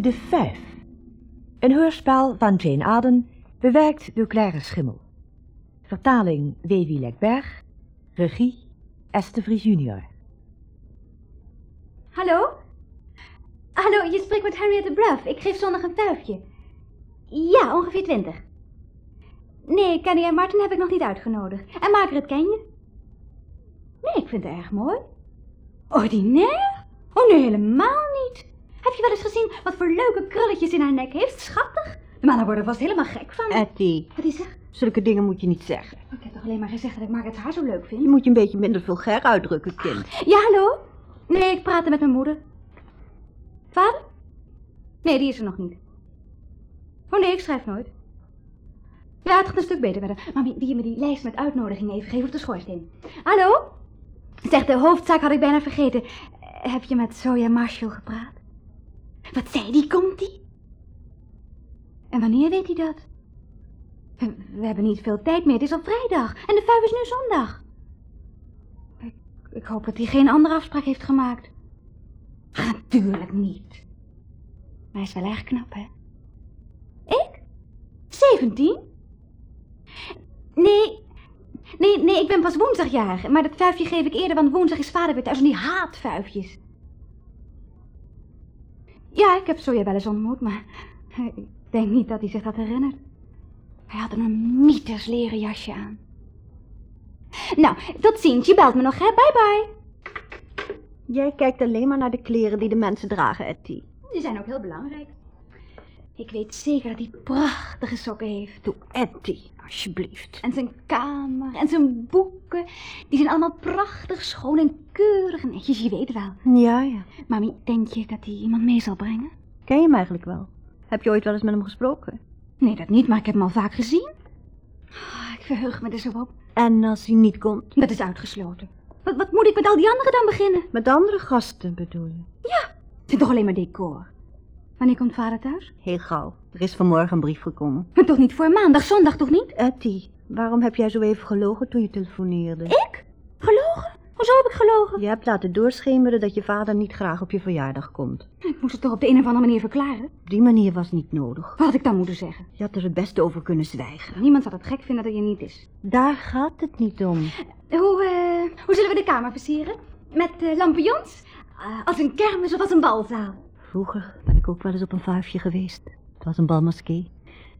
De Vijf. Een hoorspel van Jane Aden, bewerkt door Claire Schimmel. Vertaling W.W. Lekberg. Regie Esther Vries junior. Hallo? Hallo, je spreekt met Henriette Bruff. Ik geef zondag een vuifje. Ja, ongeveer twintig. Nee, Kenny en Martin heb ik nog niet uitgenodigd. En Margaret ken je? Nee, ik vind het erg mooi. Ordinair? Oh, nee, helemaal niet. Heb je wel eens gezien wat voor leuke krulletjes in haar nek heeft? Schattig. De mannen worden vast helemaal gek van. Etty, Wat is er? zulke dingen moet je niet zeggen. Ik heb toch alleen maar gezegd dat ik Margaret haar zo leuk vind? Je moet je een beetje minder vulgair uitdrukken, kind. Ja, hallo? Nee, ik praatte met mijn moeder. Vader? Nee, die is er nog niet. Oh nee, ik schrijf nooit. Ja, het gaat een stuk beter verder. Mami, wil je me die lijst met uitnodigingen even geven op de schoorsteen? Hallo? Zeg, de hoofdzaak had ik bijna vergeten. Heb je met Soja Marshall gepraat? Wat zei die, komt die? En wanneer weet hij dat? We, hebben niet veel tijd meer, het is al vrijdag. En de vijf is nu zondag. Ik, hoop dat hij geen andere afspraak heeft gemaakt. Ah, Natuurlijk niet. Maar hij is wel erg knap, hè? Ik? Zeventien? Nee, nee, nee, ik ben pas woensdag jarig. Maar dat vuifje geef ik eerder, want woensdag is vader weer thuis en die haat vuifjes. Ja, ik heb Soja wel eens ontmoet, maar ik denk niet dat hij zich dat herinnert. Hij had een mieters leren jasje aan. Nou, tot ziens. Je belt me nog, hè? Bye bye. Jij kijkt alleen maar naar de kleren die de mensen dragen, Etty. Die zijn ook heel belangrijk. Ik weet zeker dat hij prachtige sokken heeft. Doe Etty, alsjeblieft. En zijn kamer en zijn boeken. Die zijn allemaal prachtig, schoon en keurig en netjes, je weet wel. Ja, ja. Mami, denk je dat hij iemand mee zal brengen? Ken je hem eigenlijk wel? Heb je ooit wel eens met hem gesproken? Nee, dat niet, maar ik heb hem al vaak gezien. Ah, ik verheug me er zo op. En als hij niet komt? Dat is uitgesloten. Wat, wat moet ik met al die anderen dan beginnen? Met andere gasten bedoel je? Het is toch alleen maar decor. Wanneer komt vader thuis? Heel gauw. Er is vanmorgen een brief gekomen. Maar toch niet voor maandag, zondag toch niet? Etty, waarom heb jij zo even gelogen toen je telefoneerde? Ik? Gelogen? Hoezo heb ik gelogen? Je hebt laten doorschemeren dat je vader niet graag op je verjaardag komt. Ik moest het toch op de een of andere manier verklaren? Op die manier was niet nodig. Wat had ik dan moeten zeggen? Je had er het beste over kunnen zwijgen. Niemand zal het gek vinden dat hij er niet is. Daar gaat het niet om. Hoe, eh, hoe zullen we de kamer versieren? Met eh, lampions? Eh, als een kermis of als een balzaal? Vroeger ben ik ook wel eens op een vuifje geweest. Het was een balmaskee.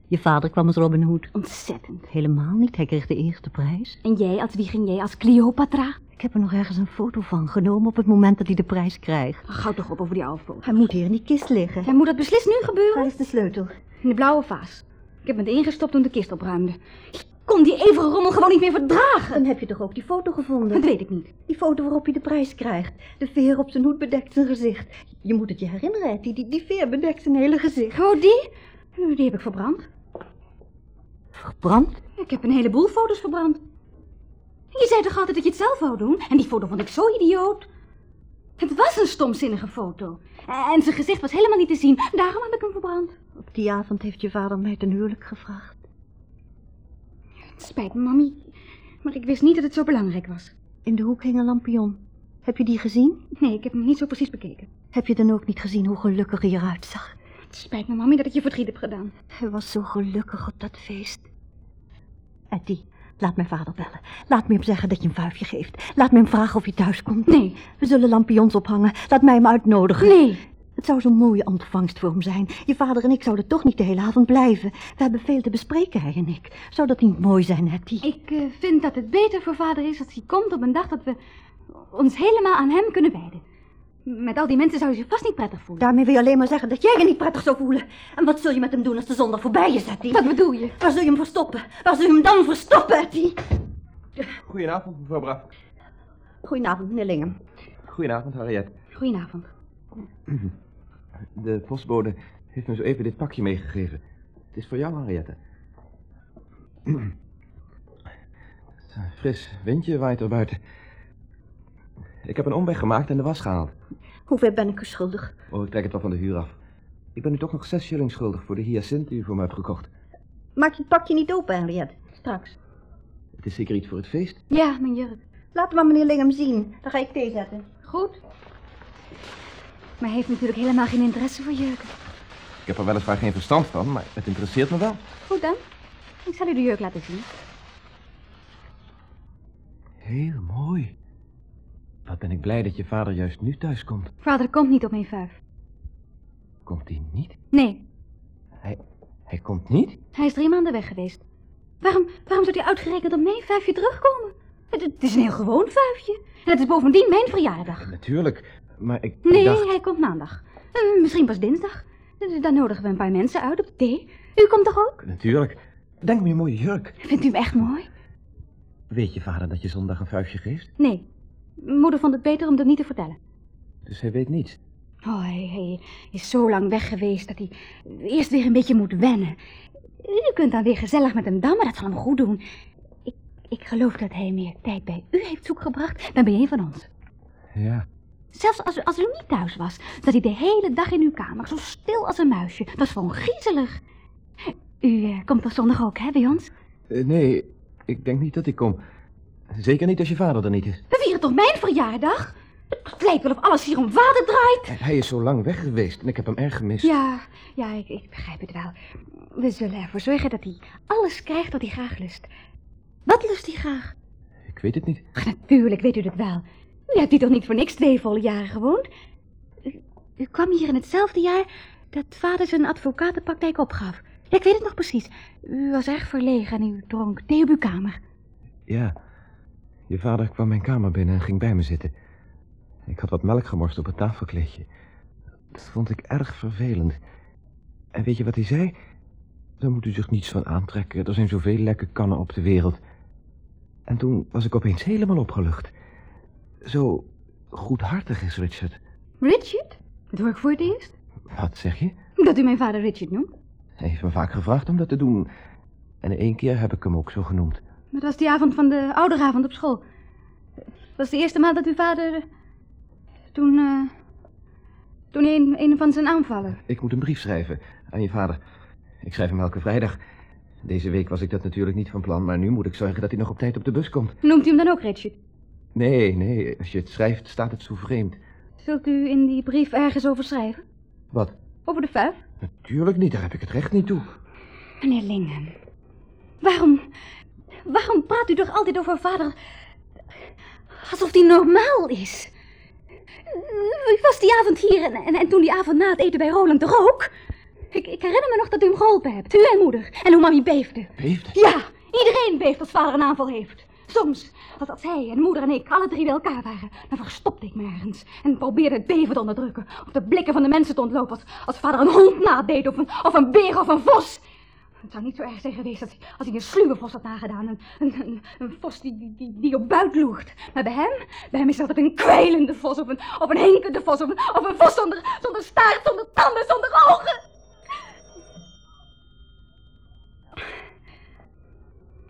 Je vader kwam als Robin Hood. Ontzettend. Helemaal niet, hij kreeg de eerste prijs. En jij, als wie ging jij? Als Cleopatra? Ik heb er nog ergens een foto van genomen op het moment dat hij de prijs krijgt. Houd toch op over die oude foto. Hij moet hier in die kist liggen. Ja, moet dat beslist nu Waar gebeuren? is de sleutel? In de blauwe vaas. Ik heb het ingestopt toen de kist opruimde. Kon die eeuwige rommel gewoon niet meer verdragen. Dan heb je toch ook die foto Dat gevonden? weet ik niet. Die foto waarop hij de prijs krijgt. De veer op zijn hoed bedekt zijn gezicht. Je moet het je herinneren, Etty. Die, die veer bedekt zijn hele gezicht. Oh, die? Die heb ik verbrand. Verbrand? Ik heb een heleboel foto's verbrand. Je zei toch altijd dat je het zelf wou doen? En die foto vond ik zo idioot. Het was een stomzinnige foto. En zijn gezicht was helemaal niet te zien. Daarom heb ik hem verbrand. Op die avond heeft je vader mij ten huwelijk gevraagd. Spijt me, mami. Maar ik wist niet dat het zo belangrijk was. In de hoek hing een lampion. Heb je die gezien? Nee, ik heb hem niet zo precies bekeken. Heb je dan ook niet gezien hoe gelukkig hij eruit zag? Het spijt me, mami, dat ik je verdriet heb gedaan. Hij was zo gelukkig op dat feest. Etty, laat mijn vader bellen. Laat me hem zeggen dat je een vuifje geeft. Laat me hem vragen of hij thuis komt. Nee, We zullen lampions ophangen. Laat mij hem uitnodigen. nee. Het zou zo'n mooie ontvangst voor hem zijn. Je vader en ik zouden toch niet de hele avond blijven. We hebben veel te bespreken, hij en ik. Zou dat niet mooi zijn, Hetty? Ik eh, vind dat het beter voor vader is als hij komt op een dag dat we ons helemaal aan hem kunnen wijden. Met al die mensen zou je zich vast niet prettig voelen. Daarmee wil je alleen maar zeggen dat jij je niet prettig zou voelen. En wat zul je met hem doen als de zondag voorbij is, Hetty? Wat bedoel je? Waar zul je hem verstoppen? Waar zul je hem dan verstoppen, Hetty? Goedenavond, mevrouw Braaf. Goedenavond, meneer Lingham. Goedenavond, Harriet. Goedenavond. De postbode heeft me zo even dit pakje meegegeven. Het is voor jou, Henriette. Fris windje waait er buiten. Ik heb een omweg gemaakt en de was gehaald. Hoeveel ben ik u schuldig? Oh, ik trek het wel van de huur af. Ik ben u toch nog zes shilling schuldig voor de hyacint die u voor me hebt gekocht. Maak je het pakje niet open, Henriette. Straks. Het is zeker iets voor het feest. Ja, mijn jurk. Laat maar meneer Lingham zien. Dan ga ik thee zetten. Goed. Maar hij heeft natuurlijk helemaal geen interesse voor jurken. heb er weliswaar geen verstand van, maar het interesseert me wel. Goed dan. Ik zal u de jurk laten zien. Heel mooi. Wat ben ik blij dat je vader juist nu thuis komt. Vader komt niet op mijn vijf. Komt hij niet? Nee, Hij, hij komt niet? hij is drie maanden weg geweest. Waarom, waarom zou hij uitgerekend op mijn vijfje terugkomen? Het, het is een heel gewoon vijfje. En het is bovendien mijn verjaardag. Natuurlijk, maar ik Nee, dacht... hij komt maandag. Eh, misschien pas dinsdag. Eh, Dan nodigen we een paar mensen uit op thee. U komt toch ook? Natuurlijk. Denk me je mooie jurk. Vindt u hem echt mooi? Weet je vader dat je zondag een vuistje geeft? Nee. Moeder vond het beter om dat niet te vertellen. Dus hij weet niets. Oh, hij, hij is zo lang weg geweest dat hij eerst weer een beetje moet wennen. U kunt dan weer gezellig met hem dammen, dat zal hem goed doen. Ik, ik geloof dat hij meer tijd bij u heeft zoekgebracht dan bij een van ons. Ja. Zelfs als, u- als u niet thuis was, zat hij de hele dag in uw kamer, zo stil als een muisje. Dat is gewoon griezelig. U eh, komt toch zondag ook, hè, bij ons? Eh, nee, ik denk niet dat ik kom. Zeker niet als je vader er niet is. We vieren toch mijn verjaardag? Het lijkt wel of alles hier om vader draait. Hij is zo lang weg geweest en ik heb hem erg gemist. Ja, ja, ik, ik begrijp het wel. We zullen ervoor zorgen dat hij alles krijgt wat hij graag lust. Wat lust hij graag? Ik weet het niet. Ach, natuurlijk weet u dat wel. U hebt hier toch niet voor niks twee volle jaren gewoond? U, kwam hier in hetzelfde jaar dat vader zijn advocatenpraktijk opgaf. Ja, ik weet het nog precies. U was erg verlegen en u dronk thee op uw kamer. Ja. Je vader kwam mijn kamer binnen en ging bij me zitten. Ik had wat melk gemorst op het tafelkleedje. Dat vond ik erg vervelend. En weet je wat hij zei? Daar moet u zich niets van aantrekken. Er zijn zoveel lekke kannen op de wereld. En toen was ik opeens helemaal opgelucht. Zo goedhartig is Richard. Richard? Dat hoor ik voor het eerst. Wat zeg je? Dat u mijn vader Richard noemt. Hij heeft me vaak gevraagd om dat te doen. En één keer heb ik hem ook zo genoemd. Dat was die avond van de ouderavond op school. Dat was de eerste maal dat uw vader... Toen, eh... Toen een, een van zijn aanvallen. Ik moet een brief schrijven aan je vader. Ik schrijf hem elke vrijdag. Deze week was ik dat natuurlijk niet van plan, maar nu moet ik zorgen dat hij nog op tijd op de bus komt. Noemt u hem dan ook Richard? Nee, nee, als je het schrijft staat het zo vreemd. Zult u in die brief ergens over schrijven? Wat? Over de vijf? Natuurlijk niet, daar heb ik het recht niet toe. Meneer Lingen, waarom... Waarom praat u toch altijd over vader... alsof die normaal is? U was die avond hier en, en, en toen die avond na het eten bij Roland toch ook? Ik, ik herinner me nog dat u hem geholpen hebt, u en moeder. En hoe mami beefde. Beefde? Ja, iedereen beeft als vader een aanval heeft. Soms, als, als hij en moeder en ik alle drie bij elkaar waren, dan verstopte ik me ergens en probeerde het beven te onderdrukken. Of de blikken van de mensen te ontlopen als, als vader een hond nadeed of een, of een beer of een vos. Het zou niet zo erg zijn geweest als, als hij een sluwe vos had nagedaan. Een, een, een, vos die, die, die, op buit loert. Maar bij hem, bij hem is dat een kwijlende vos of een, of een hinkende vos of een, een vos zonder, zonder staart, zonder tanden, zonder ogen.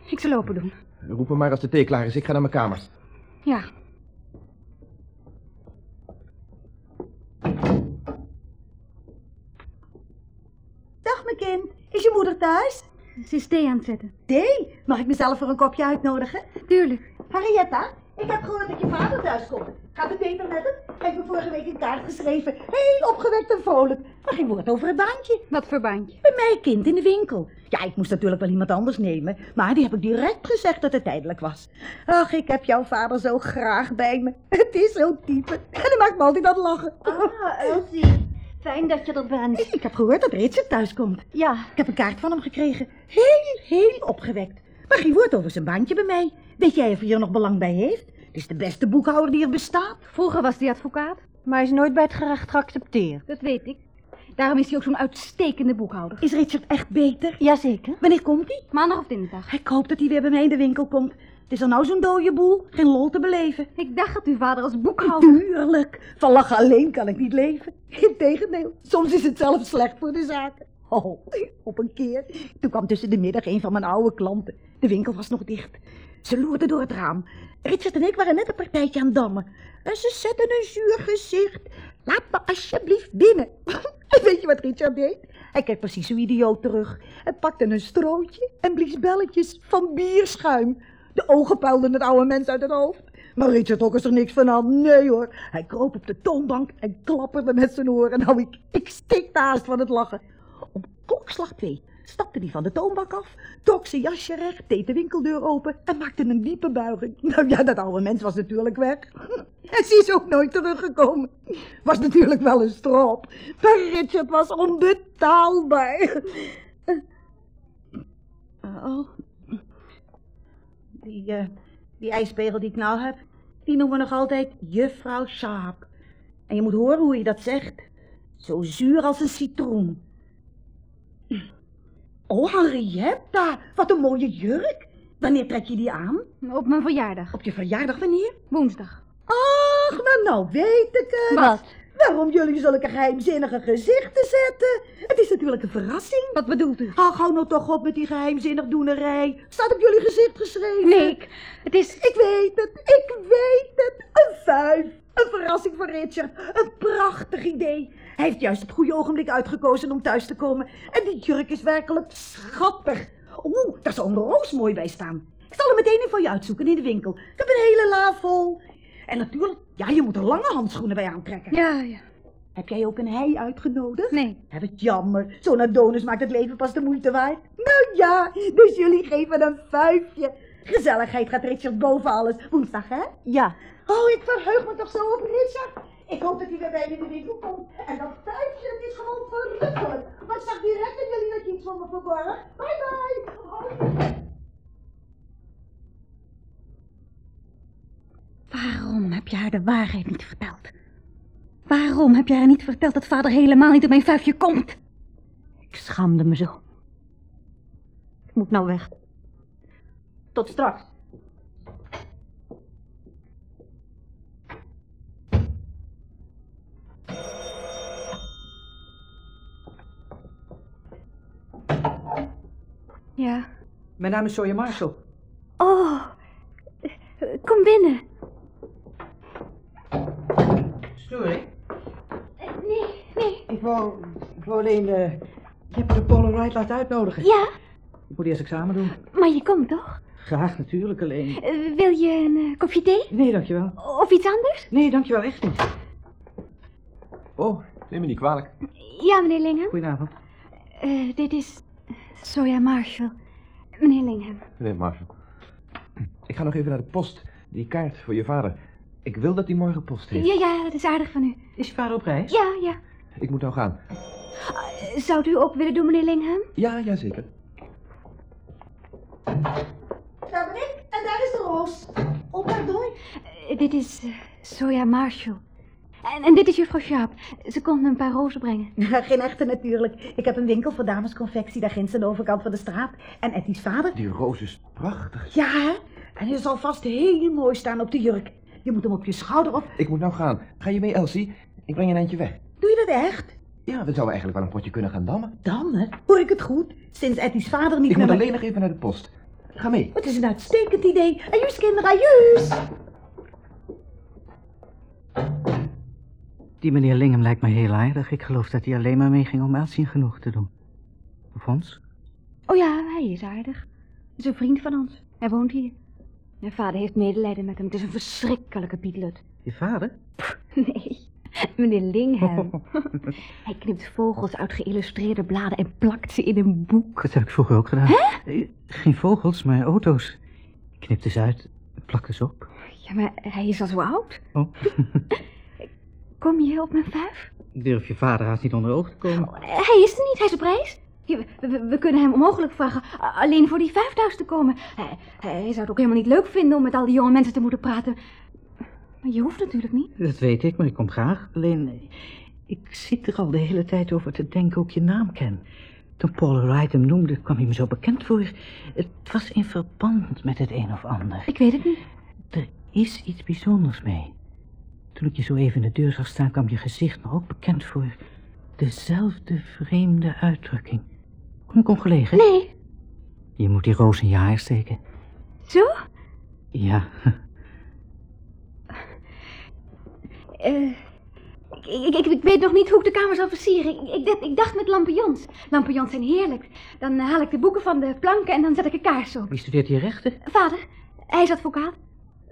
Ik zal open doen. Roep me maar als de thee klaar is, ik ga naar mijn kamer. Ja. Dag, mijn kind. Is je moeder thuis? Ze is thee aan het zetten. Thee? Mag ik mezelf voor een kopje uitnodigen? Tuurlijk. Henrietta, ik heb gehoord dat je vader thuis komt. Gaat het beter met hem? Hij heeft me vorige week een kaart geschreven. Heel opgewekt en vrolijk. Maar geen woord over het baantje. Wat voor bandje? Bij mij kind in de winkel. Ja, ik moest natuurlijk wel iemand anders nemen. Maar die heb ik direct gezegd dat het tijdelijk was. Ach, ik heb jouw vader zo graag bij me. Het is zo type. En hij maakt me altijd aan lachen. Ah, Elsie. Fijn dat je er bent. Ik heb gehoord dat Richard thuis komt. Ja, Ik heb een kaart van hem gekregen. Heel, heel opgewekt. Maar geen woord over zijn baantje bij mij. Weet jij of hij er nog belang bij heeft? Het is de beste boekhouder die er bestaat. Vroeger was hij advocaat. maar is nooit bij het gerecht geaccepteerd. Dat weet ik. Daarom is hij ook zo'n uitstekende boekhouder. Is Richard echt beter? Jazeker. Wanneer komt hij? Maandag of dinsdag. Ik hoop dat hij weer bij mij in de winkel komt. Het is er nou zo'n dode boel. Geen lol te beleven. Ik dacht dat uw vader als boekhouder... Tuurlijk. Van lachen alleen kan ik niet leven. Integendeel. Soms is het zelfs slecht voor de zaken. Oh, op een keer. Toen kwam tussen de middag een van mijn oude klanten. De winkel was nog dicht. Ze loerde door het raam. Richard en ik waren net een partijtje aan het dammen. En ze zetten een zuur gezicht. Laat me alsjeblieft binnen. En weet je wat Richard deed? Hij keek precies zo idioot terug. Hij pakte een strootje en blies belletjes van bierschuim. De ogen puilden het oude mens uit het hoofd. Maar Richard trok er niks van aan. Nee hoor. Hij kroop op de toonbank en klapperde met zijn oren. Nou, ik, ik stikte haast van het lachen. Om klokslag twee stapte hij van de toonbak af, trok zijn jasje recht, deed de winkeldeur open en maakte een diepe buiging. Nou ja, dat oude mens was natuurlijk weg. En ze is ook nooit teruggekomen. Was natuurlijk wel een strop, maar Richard was onbetaalbaar. Oh, die, eh, die ijspegel die ik nou heb, die noemen we nog altijd juffrouw Sharp. En je moet horen hoe je dat zegt. Zo zuur als een citroen. Oh, Henrietta, wat een mooie jurk. Wanneer trek je die aan? Op mijn verjaardag. Op je verjaardag wanneer? Woensdag. Ach, nou, nou weet ik het. Wat? Waarom jullie zulke geheimzinnige gezichten zetten? Het is natuurlijk een verrassing. Wat bedoelt u? Hou gauw nou toch op met die geheimzinnig doenerij. Staat op jullie gezicht geschreven. Nee, ik, het is... Ik weet het, ik weet het. Een vijf. Een verrassing voor Richard. Een prachtig idee. Hij heeft juist het goede ogenblik uitgekozen om thuis te komen. En die jurk is werkelijk schattig. Oeh, daar zal een roos mooi bij staan. Ik zal hem meteen even voor je uitzoeken in de winkel. Ik heb een hele la vol. En natuurlijk, ja, je moet er lange handschoenen bij aantrekken. Ja, ja. Heb jij ook een hei uitgenodigd? Nee. Ja, wat jammer. Zo'n Adonis maakt het leven pas de moeite waard. Nou ja, dus jullie geven een vijfje. Gezelligheid gaat Richard boven alles. Woensdag, hè? Ja, Oh, ik verheug me toch zo op Richard. Ik hoop dat hij weer bij de winkel komt. En dat dat is gewoon verrukkelijk. Maar ik zag direct dat jullie dat je iets van me verborgen. Bye bye. Waarom heb je haar de waarheid niet verteld? Waarom heb je haar niet verteld dat vader helemaal niet op mijn vijfje komt? ik schaamde me zo. Ik moet nou weg. Tot straks. Ja. Mijn naam is Sawyer Marshall. Oh, eh, kom binnen. Storing? Nee, nee. Ik wou, ik wou alleen eh Jeppe de Polaroid laten uitnodigen. Ja, Ik moet eerst examen doen. maar je komt toch? Graag, natuurlijk, alleen. Eh, wil je een eh, kopje thee? Nee, dankjewel. Of iets anders? Nee, dankjewel, echt niet. Oh, neem me niet kwalijk. Ja, meneer Lingham. Goedenavond. Eh, dit is Soja Marshall. Meneer Lingham. Meneer Marshall. Ik ga nog even naar de post. Die kaart voor je vader. Ik wil dat hij morgen post heeft. Ja, ja, dat is aardig van u. Is je vader op reis? Ja, ja. Ik moet nou gaan. Eh, Zou u ook willen doen, meneer Lingham? Ja, ja, zeker. Daar ben ik en daar is de roos. Oh, pardon. Eh, dit is eh, Soja Marshall. En, en dit is juffrouw Sharp. Ze me een paar rozen brengen. Geen echte natuurlijk. Ik heb een winkel voor damesconfectie daar ginds aan de overkant van de straat. En Ettie's vader... Die roos is prachtig. Ja, hè? en hij zal vast heel mooi staan op de jurk. Je moet hem op je schouder op. Ik moet nou gaan. Ga je mee, Elsie? Ik breng je een eindje weg. Doe je dat echt? Ja, we zouden eigenlijk wel een potje kunnen gaan dammen. Dan, hè? Hoor ik het goed? Sinds Ettie's vader niet Ik meer... moet met- alleen nog even naar de post. Ga mee. Het is een uitstekend idee. Ajuus, kinderen, ajuus! Die meneer Lingham lijkt me heel aardig. Ik geloof dat hij alleen maar meeging om Elsie genoeg te doen. Of ons? Oh ja, hij is aardig. Is een vriend van ons. Hij woont hier. Mijn vader heeft medelijden met hem. Het is een verschrikkelijke pietlut. Je vader? Nee, meneer Lingham. hij knipt vogels uit geïllustreerde bladen en plakt ze in een boek. Dat heb ik vroeger ook gedaan. Eh, Geen vogels, maar auto's. Ik knipte ze uit, plakte ze op. Ja, maar hij is al zo oud. Oh. Kom je op mijn vijf? Durf je vader haast niet onder oog te komen? Oh, hij is er niet, hij is op reis. We, we- we kunnen hem onmogelijk vragen alleen voor die vijf thuis te komen. Hij, hij zou het ook helemaal niet leuk vinden om met al die jonge mensen te moeten praten. Maar je hoeft natuurlijk niet. Dat weet ik, maar ik kom graag. Alleen, eh, ik zit er al de hele tijd over te denken of ik je naam ken. Toen Paul Wright hem noemde, kwam hij me zo bekend voor. Het was in verband met het een of ander. Ik weet het niet. Er is iets bijzonders mee. Toen ik je zo even in de deur zag staan, kwam je gezicht me ook bekend voor. Dezelfde vreemde uitdrukking. Kom ik ongelegen? Nee, Je moet die roos in je haar steken. zo? Ja, Eh, ik, ik, ik, weet nog niet hoe ik de kamer zal versieren. Ik, ik, dacht- ik dacht met lampions. Lampions zijn heerlijk. Dan eh, haal ik de boeken van de planken en dan zet ik een kaars op. wie studeert hier rechten? Vader, hij is advocaat.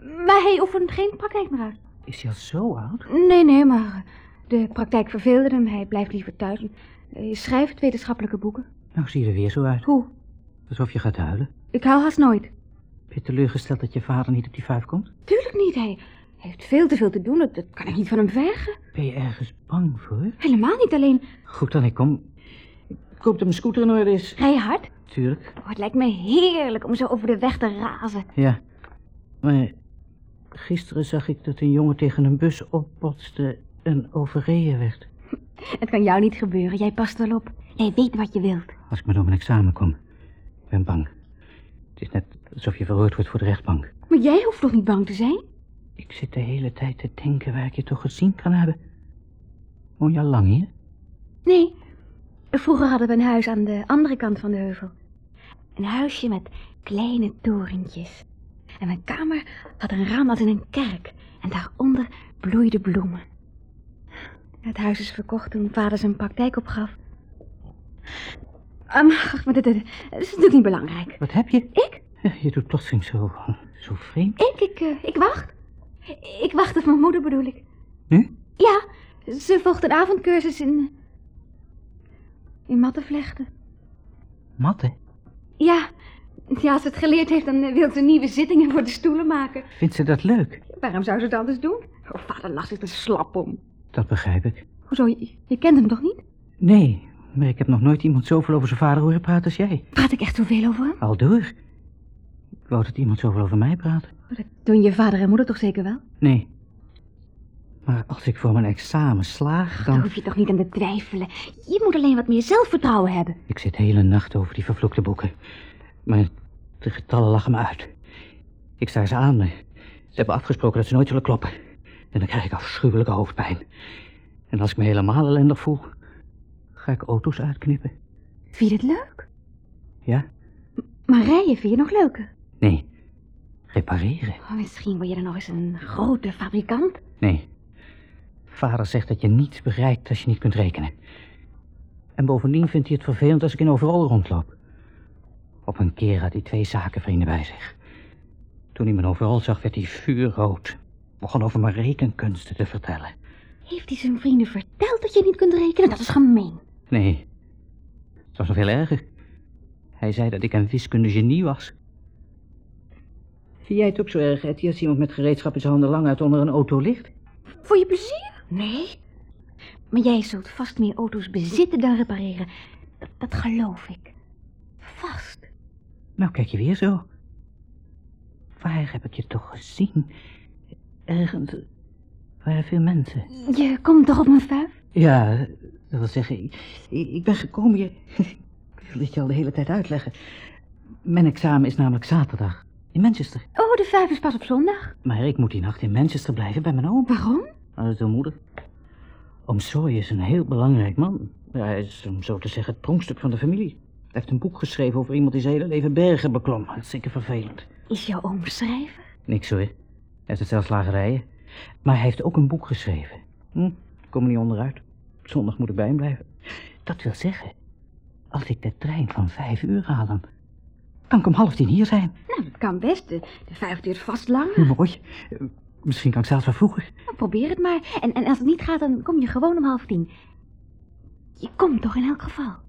Maar hij oefent geen praktijk meer uit. Is hij al zo oud? Nee, nee, maar de praktijk verveelde hem. Hij blijft liever thuis. Je schrijft wetenschappelijke boeken. Nou, zie je er weer zo uit. Hoe? Alsof je gaat huilen. Ik huil haast nooit. Ben je teleurgesteld dat je vader niet op die vijf komt? Tuurlijk niet, hij, hij heeft veel te veel te doen. Dat, dat kan ik niet van hem vergen. Ben je ergens bang voor? Helemaal niet alleen. Goed dan, ik kom. Ik hoop dat mijn scooter in orde is. Rij je hard? Tuurlijk. Oh, het lijkt me heerlijk om zo over de weg te razen. Ja. Maar gisteren zag ik dat een jongen tegen een bus opbotste en overreden werd. Het kan jou niet gebeuren. Jij past wel op. Jij weet wat je wilt. Als ik maar door mijn examen kom. Ik ben bang. Het is net alsof je verhoord wordt voor de rechtbank. Maar jij hoeft toch niet bang te zijn? Ik zit de hele tijd te denken waar ik je toch gezien kan hebben. Woon je al lang hier? Nee. Vroeger hadden we een huis aan de andere kant van de heuvel. Een huisje met kleine torentjes. En mijn kamer had een raam als in een kerk. En daaronder bloeiden bloemen. Het huis is verkocht toen vader zijn praktijk opgaf. Um, maar dit, dit, dit is natuurlijk niet belangrijk. Wat heb je? Ik? Je doet plotseling zo, zo vreemd. Ik, ik, eh, ik wacht. Ik wacht op mijn moeder bedoel ik. Nu? Ja, ze volgt een avondcursus in... in mattenvlechten. Matte? Ja, ja, als ze het geleerd heeft, dan eh, wil ze nieuwe zittingen voor de stoelen maken. Vindt ze dat leuk? Waarom zou ze het anders doen? Oh, vader lag zich er slap om. Dat begrijp ik. Hoezo, je, je kent hem toch niet? Nee, maar ik heb nog nooit iemand zoveel over zijn vader horen praten als jij. Praat ik echt zoveel over hem? Al door. Ik wou dat iemand zoveel over mij praatte. Oh, dat doen je vader en moeder toch zeker wel? Nee. Maar als ik voor mijn examen slaag, Daar dan... hoef je toch niet aan te twijfelen. Je moet alleen wat meer zelfvertrouwen hebben. Ik zit de hele nacht over die vervloekte boeken. Maar de getallen lachen me uit. Ik sta ze aan. Ze hebben afgesproken dat ze nooit zullen kloppen. En dan krijg ik afschuwelijke hoofdpijn. En als ik me helemaal ellendig voel, ga ik auto's uitknippen. Vind je het leuk? Ja? Maar rijden vind je nog leuker? Nee. Repareren? Oh, misschien word je dan nog eens een grote fabrikant. Nee. Vader zegt dat je niets bereikt als je niet kunt rekenen. En bovendien vindt hij het vervelend als ik in overal rondloop. Op een keer had hij twee zakenvrienden bij zich. Toen hij me overal zag, werd hij vuurrood. Begon over mijn rekenkunsten te vertellen. Heeft hij zijn vrienden verteld dat je niet kunt rekenen? Dat is gemeen. Nee, het was nog veel erger. Hij zei dat ik een wiskundegenie was. Vind jij het ook zo erg, Etty, als iemand met gereedschap in zijn handen lang uit onder een auto ligt? Voor je plezier? Nee. Maar jij zult vast meer auto's bezitten dan repareren. Dat, dat geloof ik. Nou, kijk je weer zo. Waar heb ik je toch gezien? Ergens waren veel mensen. Je komt toch op mijn vuif? Ja, dat wil zeggen, ik, ik ben gekomen je... Ik wil dit je al de hele tijd uitleggen. Mijn examen is namelijk zaterdag in Manchester. Oh, de vijf is pas op zondag. Maar ik moet die nacht in Manchester blijven bij mijn oom. Waarom? Dat is de moeder. Oom Sawyer is een heel belangrijk man. Hij is, om zo te zeggen, het pronkstuk van de familie. Hij heeft een boek geschreven over iemand die zijn hele leven bergen beklom. Dat is zeker vervelend. Is jouw oom schrijver? Niks hoor. Hij heeft het zelfs slagerijen. Maar hij heeft ook een boek geschreven. Hm, ik kom er niet onderuit. Zondag moet ik bij hem blijven. Dat wil zeggen, als ik de trein van vijf uur haal, dan kan ik om half tien hier zijn. Nou, dat kan best. De, de vijf duurt vast lang. Mooi. Eh, Misschien kan ik zelfs wel vroeger. Nou, probeer het maar. En, en als het niet gaat, dan kom je gewoon om half tien. Je komt toch in elk geval.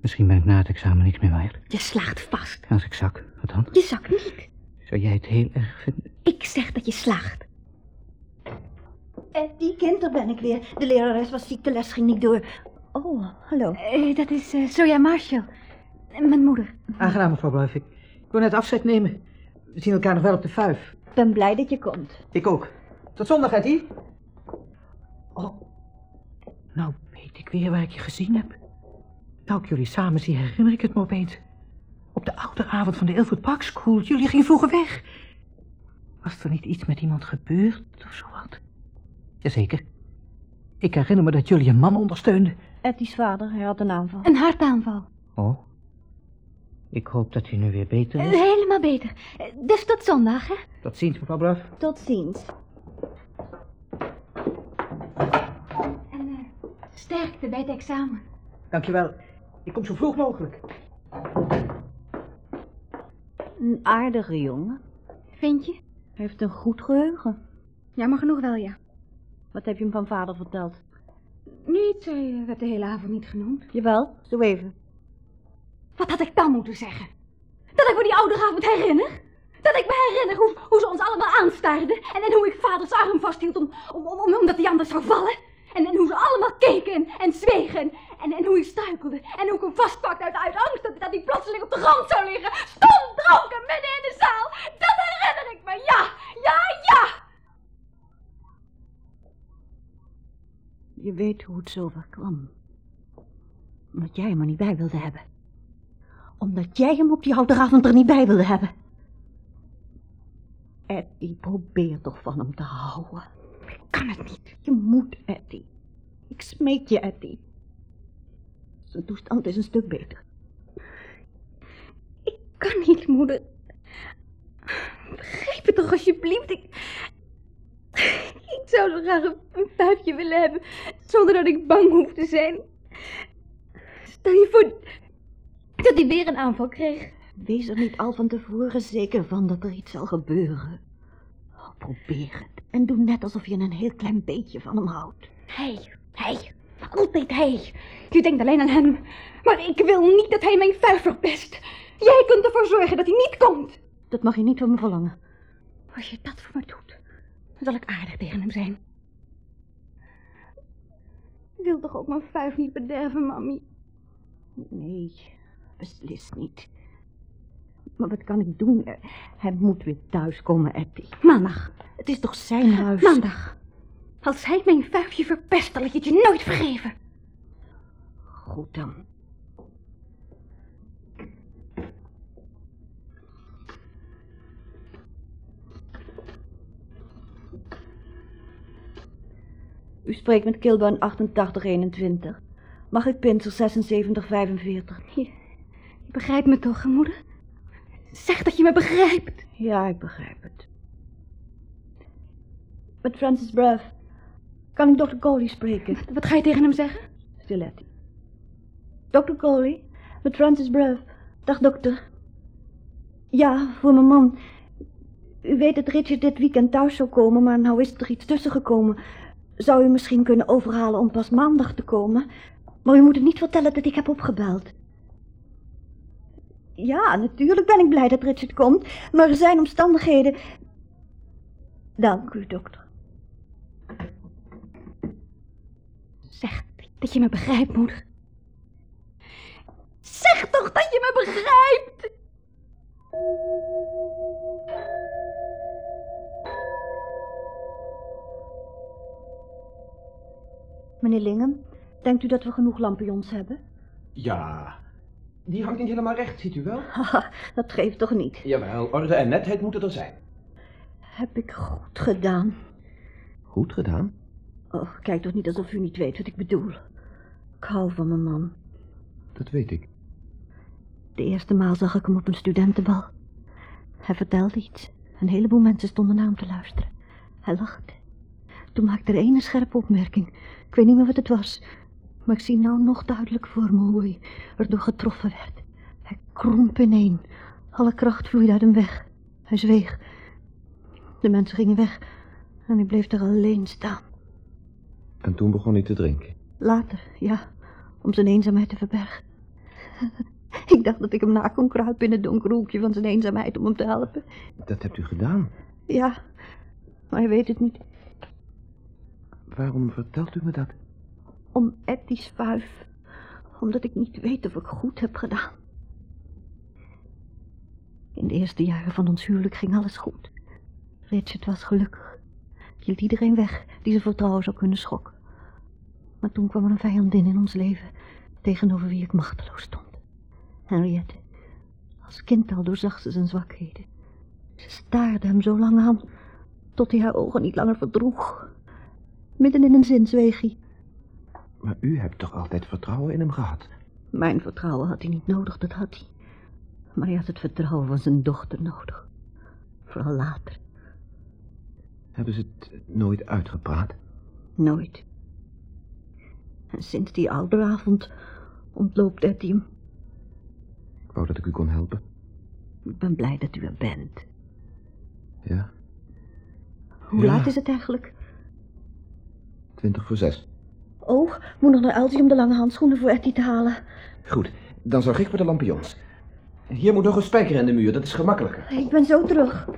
Misschien ben ik na het examen niks meer waard. Je slaagt vast. Als ik zak, wat dan? Je zakt niet. Zou jij het heel erg vinden? Ik zeg dat je slaagt. Eh, die kind, daar ben ik weer. De lerares was ziek, de les ging niet door. Oh, hallo. Eh, dat is eh Soja Marshall. Eh, Mijn moeder. Aangenaam, mevrouw Bluifik. Ik wil net afzet nemen. We zien elkaar nog wel op de vuif. Ik ben blij dat je komt. Ik ook. Tot zondag, Etty. Oh. Nou weet ik weer waar ik je gezien heb. Nou ik jullie samen zie, herinner ik het me opeens. Op de oude avond van de Ilford Park School. Jullie gingen vroeger weg. Was er niet iets met iemand gebeurd of zo wat? Jazeker. Ik herinner me dat jullie een man ondersteunden. Etty's vader, hij had een aanval. Een hartaanval. Oh. Ik hoop dat hij nu weer beter Eh, is. helemaal beter. Eh, Dus tot zondag, hè? Tot ziens, mevrouw Bluff. Tot ziens. En eh, sterkte bij het examen. Dankjewel. Ik kom zo vroeg mogelijk. Een aardige jongen. Vind je? Heeft een goed geheugen. Jammer genoeg wel, ja. Wat heb je hem van vader verteld? Niet, zij werd de hele avond niet genoemd. Jawel, zo even. Wat had ik dan moeten zeggen? Dat ik me die oude avond herinner? Dat ik me herinner hoe, hoe ze ons allemaal aanstaarden en, en hoe ik vaders arm vasthield om, om, om, omdat hij anders zou vallen. En, hoe ze allemaal keken en, en zwegen. En, en hoe ik struikelde. En hoe ik hem vastpakte uit, angst dat, hij plotseling op de grond zou liggen. Stom dronken midden in de zaal. Dat herinner ik me. Ja, ja, ja. Je weet hoe het zover kwam. Omdat jij hem er niet bij wilde hebben. Omdat jij hem op die avond er niet bij wilde hebben. Eddie, probeer toch van hem te houden. Kan het niet. Je moet, Eddie. Ik smeek je, Eddie. Zijn toestand is een stuk beter. Ik kan niet, moeder. Begrijp het toch alsjeblieft. Ik, ik zou zo graag een, vuifje willen hebben, zonder dat ik bang hoef te zijn. Stel je voor dat hij weer een aanval kreeg. Wees er niet al van tevoren zeker van dat er iets zal gebeuren. Probeer het. En doe net alsof je een heel klein beetje van hem houdt. Hij, hij, altijd hij. Je denkt alleen aan hem. Maar ik wil niet dat hij mijn vuif verpest. Jij kunt ervoor zorgen dat hij niet komt. Dat mag je niet van me verlangen. Als je dat voor me doet, dan zal ik aardig tegen hem zijn. Ik wil toch ook mijn vuif niet bederven, mami? Nee, beslist niet. Maar wat kan ik doen? Hij moet weer thuiskomen, Eddie. Maandag. Het is toch zijn huis? Maandag. Als hij mijn vuifje verpest, zal ik het je nooit vergeven. Goed dan. U spreekt met Kilburn 8821. Mag ik Pinsel 7645? Je, je begrijpt me toch, moeder? Zeg dat je me begrijpt. Ja, ik begrijp het. Met Francis Bruff. Kan ik dokter Coley spreken? Wat ga je tegen hem zeggen? Stiletti. Dokter Coley, met Francis Bruff. Dag, dokter. Ja, voor mijn man. U weet dat Richard dit weekend thuis zou komen, maar nou is er iets tussen gekomen. Zou u misschien kunnen overhalen om pas maandag te komen? Maar u moet hem niet vertellen dat ik heb opgebeld. Ja, natuurlijk ben ik blij dat Richard komt, maar er zijn omstandigheden. Dank u, dokter. Zeg dat je me begrijpt, moeder. Zeg toch dat je me begrijpt! Meneer Lingham, denkt u dat we genoeg lampions hebben? Ja, die hangt niet helemaal recht, ziet u wel? Dat geeft toch niet. Jawel, orde en netheid moeten er zijn. Heb ik goed gedaan? Goed gedaan? Oh, kijk toch niet alsof u niet weet wat ik bedoel. Ik hou van mijn man. Dat weet ik. De eerste maal zag ik hem op een studentenbal. Hij vertelde iets. Een heleboel mensen stonden naar hem te luisteren. Hij lachte. Toen maakte er ene scherpe opmerking. Ik weet niet meer wat het was. Maar ik zie nou nog duidelijk voor me hoe hij erdoor getroffen werd. Hij kromp ineen. Alle kracht vloeide uit hem weg. Hij zweeg. De mensen gingen weg. En hij bleef er alleen staan. En toen begon hij te drinken. Later, ja. Om zijn eenzaamheid te verbergen. Ik dacht dat ik hem na kon kruipen in het donkere hoekje van zijn eenzaamheid om hem te helpen. Dat hebt u gedaan. Ja, maar hij weet het niet. Waarom vertelt u me dat? Om Eddie's vuif. Omdat ik niet weet of ik goed heb gedaan. In de eerste jaren van ons huwelijk ging alles goed. Richard was gelukkig. Hield iedereen weg die zijn vertrouwen zou kunnen schokken. Maar toen kwam er een vijandin in ons leven, tegenover wie ik machteloos stond. Henriette. Als kind al doorzag ze zijn zwakheden. Ze staarde hem zo lang aan, tot hij haar ogen niet langer verdroeg. Midden in een zin zweeg hij. Maar u hebt toch altijd vertrouwen in hem gehad? Mijn vertrouwen had hij niet nodig, dat had hij. Maar hij had het vertrouwen van zijn dochter nodig. Vooral later. Hebben ze het nooit uitgepraat? Nooit. En sinds die ouderavond ontloopt Eddie hem. Ik wou dat ik u kon helpen. Ik ben blij dat u er bent. Ja, Hoe Ja. laat is het eigenlijk? twintig voor zes. Oh, moet nog naar Elsie om de lange handschoenen voor Etty te halen. Goed, dan zorg ik voor de lampions. Hier moet nog een spijker in de muur, dat is gemakkelijker. Ik ben zo terug.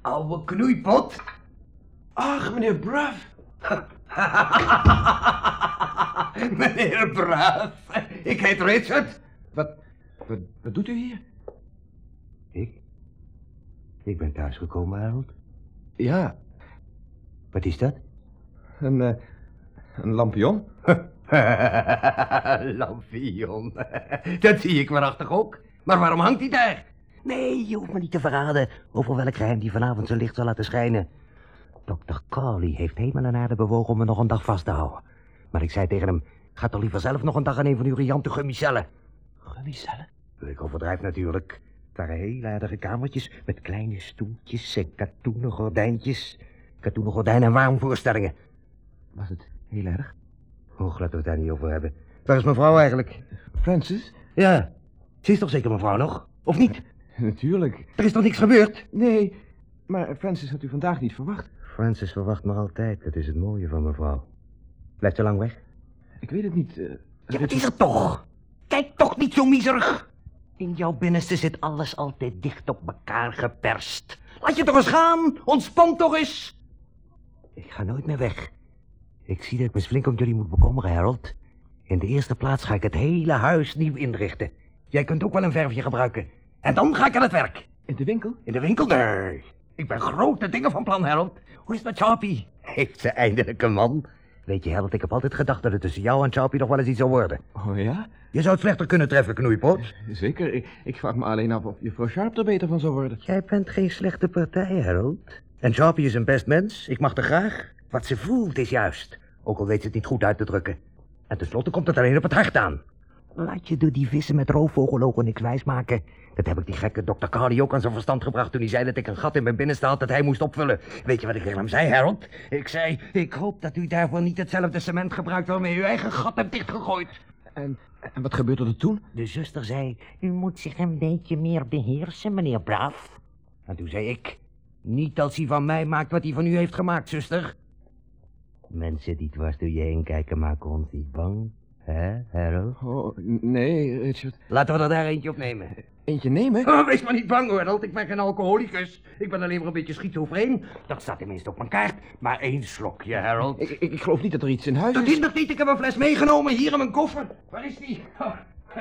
Oude knoeipot. Ach, meneer Bruff. Meneer Braaf, ik heet Richard. Wat, wat, wat doet u hier? Ik? Ik ben thuisgekomen, Harold. Ja, Wat is dat? een, eh, een lampion. Lampion. Dat zie ik waarachtig ook. Maar waarom hangt hij daar? Nee, je hoeft me niet te verraden over welk geheim die vanavond zijn licht zal laten schijnen. Dr. Carley heeft hemel en aarde bewogen om me nog een dag vast te houden. Maar ik zei tegen hem, ga toch liever zelf nog een dag aan een van uw riante gummicellen. Gummicellen? Ik overdrijf natuurlijk. Het waren heel aardige kamertjes met kleine stoeltjes en katoenen gordijntjes. Katoenen gordijnen en warmvoorstellingen. Was het heel erg? Och, laten we het daar niet over hebben. Waar is mevrouw eigenlijk? Francis? Ja, ze is toch zeker mevrouw nog? Of niet? Natuurlijk. Er is toch niks gebeurd? Nee, maar Francis had u vandaag niet verwacht. Francis verwacht me altijd. Dat is het mooie van mevrouw. Blijft ze lang weg? Ik weet het niet. eh, Ja, wat is er toch? Kijk toch niet zo miserig. In jouw binnenste zit alles altijd dicht op elkaar geperst. Laat je toch eens gaan. Ontspan toch eens. Ik ga nooit meer weg. Ik zie dat ik me flink om jullie moet bekommeren, Harold. In de eerste plaats ga ik het hele huis nieuw inrichten. Jij kunt ook wel een verfje gebruiken. En dan ga ik aan het werk. In de winkel? In de winkel? Nee. Ik ben grote dingen van plan, Harold. Hoe is het met Sharpie? Heeft ze eindelijk een man? Weet je, Harold, ik heb altijd gedacht dat het tussen jou en Sharpie nog wel eens iets zou worden. Oh ja? Je zou het slechter kunnen treffen, knoeipot. Zeker. Ik, ik vraag me alleen af of juffrouw Sharp er beter van zou worden. Jij bent geen slechte partij, Harold. En Sharpie is een best mens. Ik mag haar graag. Wat ze voelt is juist. Ook al weet ze het niet goed uit te drukken. En tenslotte komt het alleen op het hart aan. Laat je door die vissen met roofvogelogen niks wijsmaken. Dat heb ik die gekke dokter Carly ook aan zijn verstand gebracht toen hij zei dat ik een gat in mijn binnenste had dat hij moest opvullen. Weet je wat ik tegen hem zei, Harold? Ik zei, ik hoop dat u daarvoor niet hetzelfde cement gebruikt waarmee u eigen gat hebt dichtgegooid. En, en wat gebeurde er toen? De zuster zei, u moet zich een beetje meer beheersen, meneer Braaf. En toen zei ik, niet als hij van mij maakt wat hij van u heeft gemaakt, zuster. Mensen die dwars door je heen kijken maken ons niet bang, hè, Harold? Oh, nee, Richard. Laten we er daar eentje op nemen. Eentje nemen? Oh, wees maar niet bang, hoor, Harold. Ik ben geen alcoholicus. Ik ben alleen maar een beetje schizofreen. Dat staat tenminste op mijn kaart. Maar één slokje, Harold. Ik, ik, ik geloof niet dat er iets in huis Dat is. hindert niet, ik heb een fles meegenomen, hier in mijn koffer. Waar is die? Oh,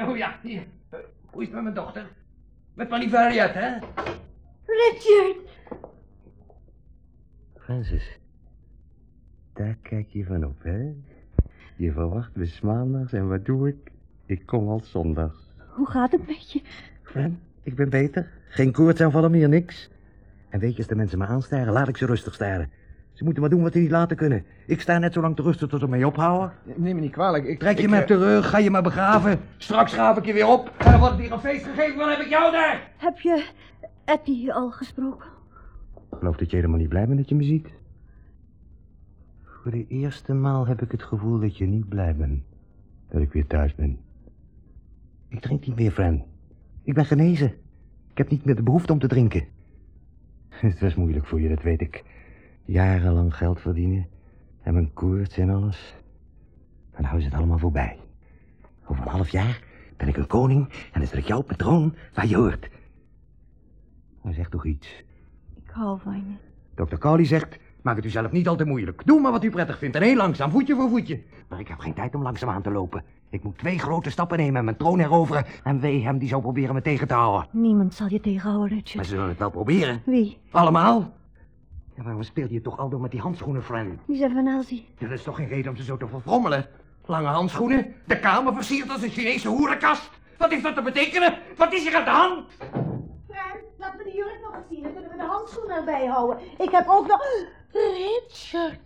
oh ja, hier. Hoe is het met mijn dochter? Met Manivariat, hè? Richard! Francis, daar kijk je van op, hè? Je verwacht me 's maandags en wat doe ik? Ik kom al zondags. Hoe gaat het met je? Fran, ik ben beter. Geen koortsaanvallen meer, niks. En weet je, als de mensen me aanstaren, laat ik ze rustig staren. Ze moeten maar doen wat ze niet laten kunnen. Ik sta net zo lang te rusten tot ze mij ophouden. Neem me niet kwalijk. Ik, Trek je ik, me eh, op de rug, ga je maar begraven. Straks graaf ik je weer op. En dan wordt hier een feest gegeven, dan heb ik jou daar. Heb je Etty al gesproken? Ik geloof dat je helemaal niet blij bent dat je me ziet. Voor de eerste maal heb ik het gevoel dat je niet blij bent. Dat ik weer thuis ben. Ik drink niet meer, Fran. Ik ben genezen. Ik heb niet meer de behoefte om te drinken. Het was moeilijk voor je, dat weet ik. Jarenlang geld verdienen. En mijn koorts en alles. Maar nou is het allemaal voorbij. Over een half jaar ben ik een koning en dan zet ik jouw patroon waar je hoort. Nou, zeg toch iets. Ik hou van je. Dr. Cowley zegt, maak het u zelf niet al te moeilijk. Doe maar wat u prettig vindt en heel langzaam, voetje voor voetje. Maar ik heb geen tijd om langzaam aan te lopen. Ik moet twee grote stappen nemen en mijn troon heroveren. En wee hem die zou proberen me tegen te houden. Niemand zal je tegenhouden, Maar Richard. ze zullen het wel proberen. Wie? Allemaal. Ja, waarom speel je toch al door met die handschoenen, Fran? Die zijn van Elsie. Dat is toch geen reden om ze zo te verfrommelen? Lange handschoenen, de kamer versierd als een Chinese hoerenkast. Wat heeft dat te betekenen? Wat is hier aan de hand? Laat me de jurk nog eens zien. Dan kunnen we de handschoenen erbij houden. Ik heb ook nog... Richard,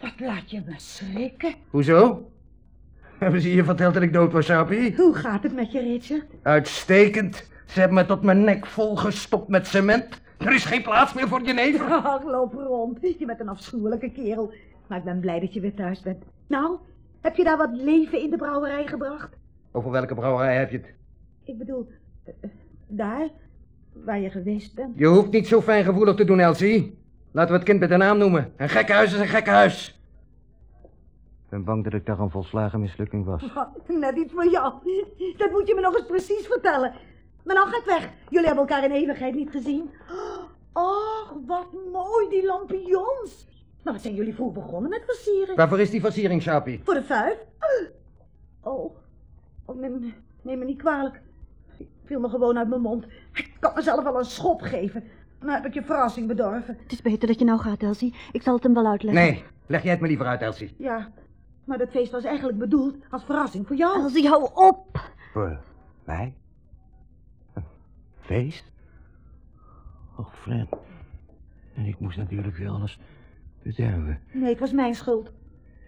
wat laat je me schrikken. Hoezo? Hebben ze je verteld dat ik dood was, Sapie? Hoe gaat het met je, Richard? Uitstekend. Ze hebben me tot mijn nek volgestopt met cement. Er is geen plaats meer voor je neef. Ach, loop rond. Je bent een afschuwelijke kerel. Maar ik ben blij dat je weer thuis bent. Nou, heb je daar wat leven in de brouwerij gebracht? Over welke brouwerij heb je het? Ik bedoel, Daar, waar je geweest bent. Je hoeft niet zo fijngevoelig te doen, Elsie. Laten we het kind met de naam noemen. Een gekke huis is een gekke huis. Ik ben bang dat ik daar een volslagen mislukking was. Net iets voor jou. Dat moet je me nog eens precies vertellen. Maar nou ga ik weg. Jullie hebben elkaar in eeuwigheid niet gezien. Oh, wat mooi, die lampions. Maar wat zijn jullie vroeg begonnen met versieren? Waarvoor is die versiering, Shapie? Voor de vijf? Oh, oh neem, me- neem me niet kwalijk. Viel me gewoon uit mijn mond. Ik kan mezelf wel een schop geven. Dan heb ik je verrassing bedorven. Het is beter dat je nou gaat, Elsie. Ik zal het hem wel uitleggen. Nee, leg jij het me liever uit, Elsie. Ja, maar dat feest was eigenlijk bedoeld als verrassing voor jou. Elsie, hou op. Voor mij? Een feest? Och, Fran. En ik moest natuurlijk weer alles bederven. Nee, het was mijn schuld.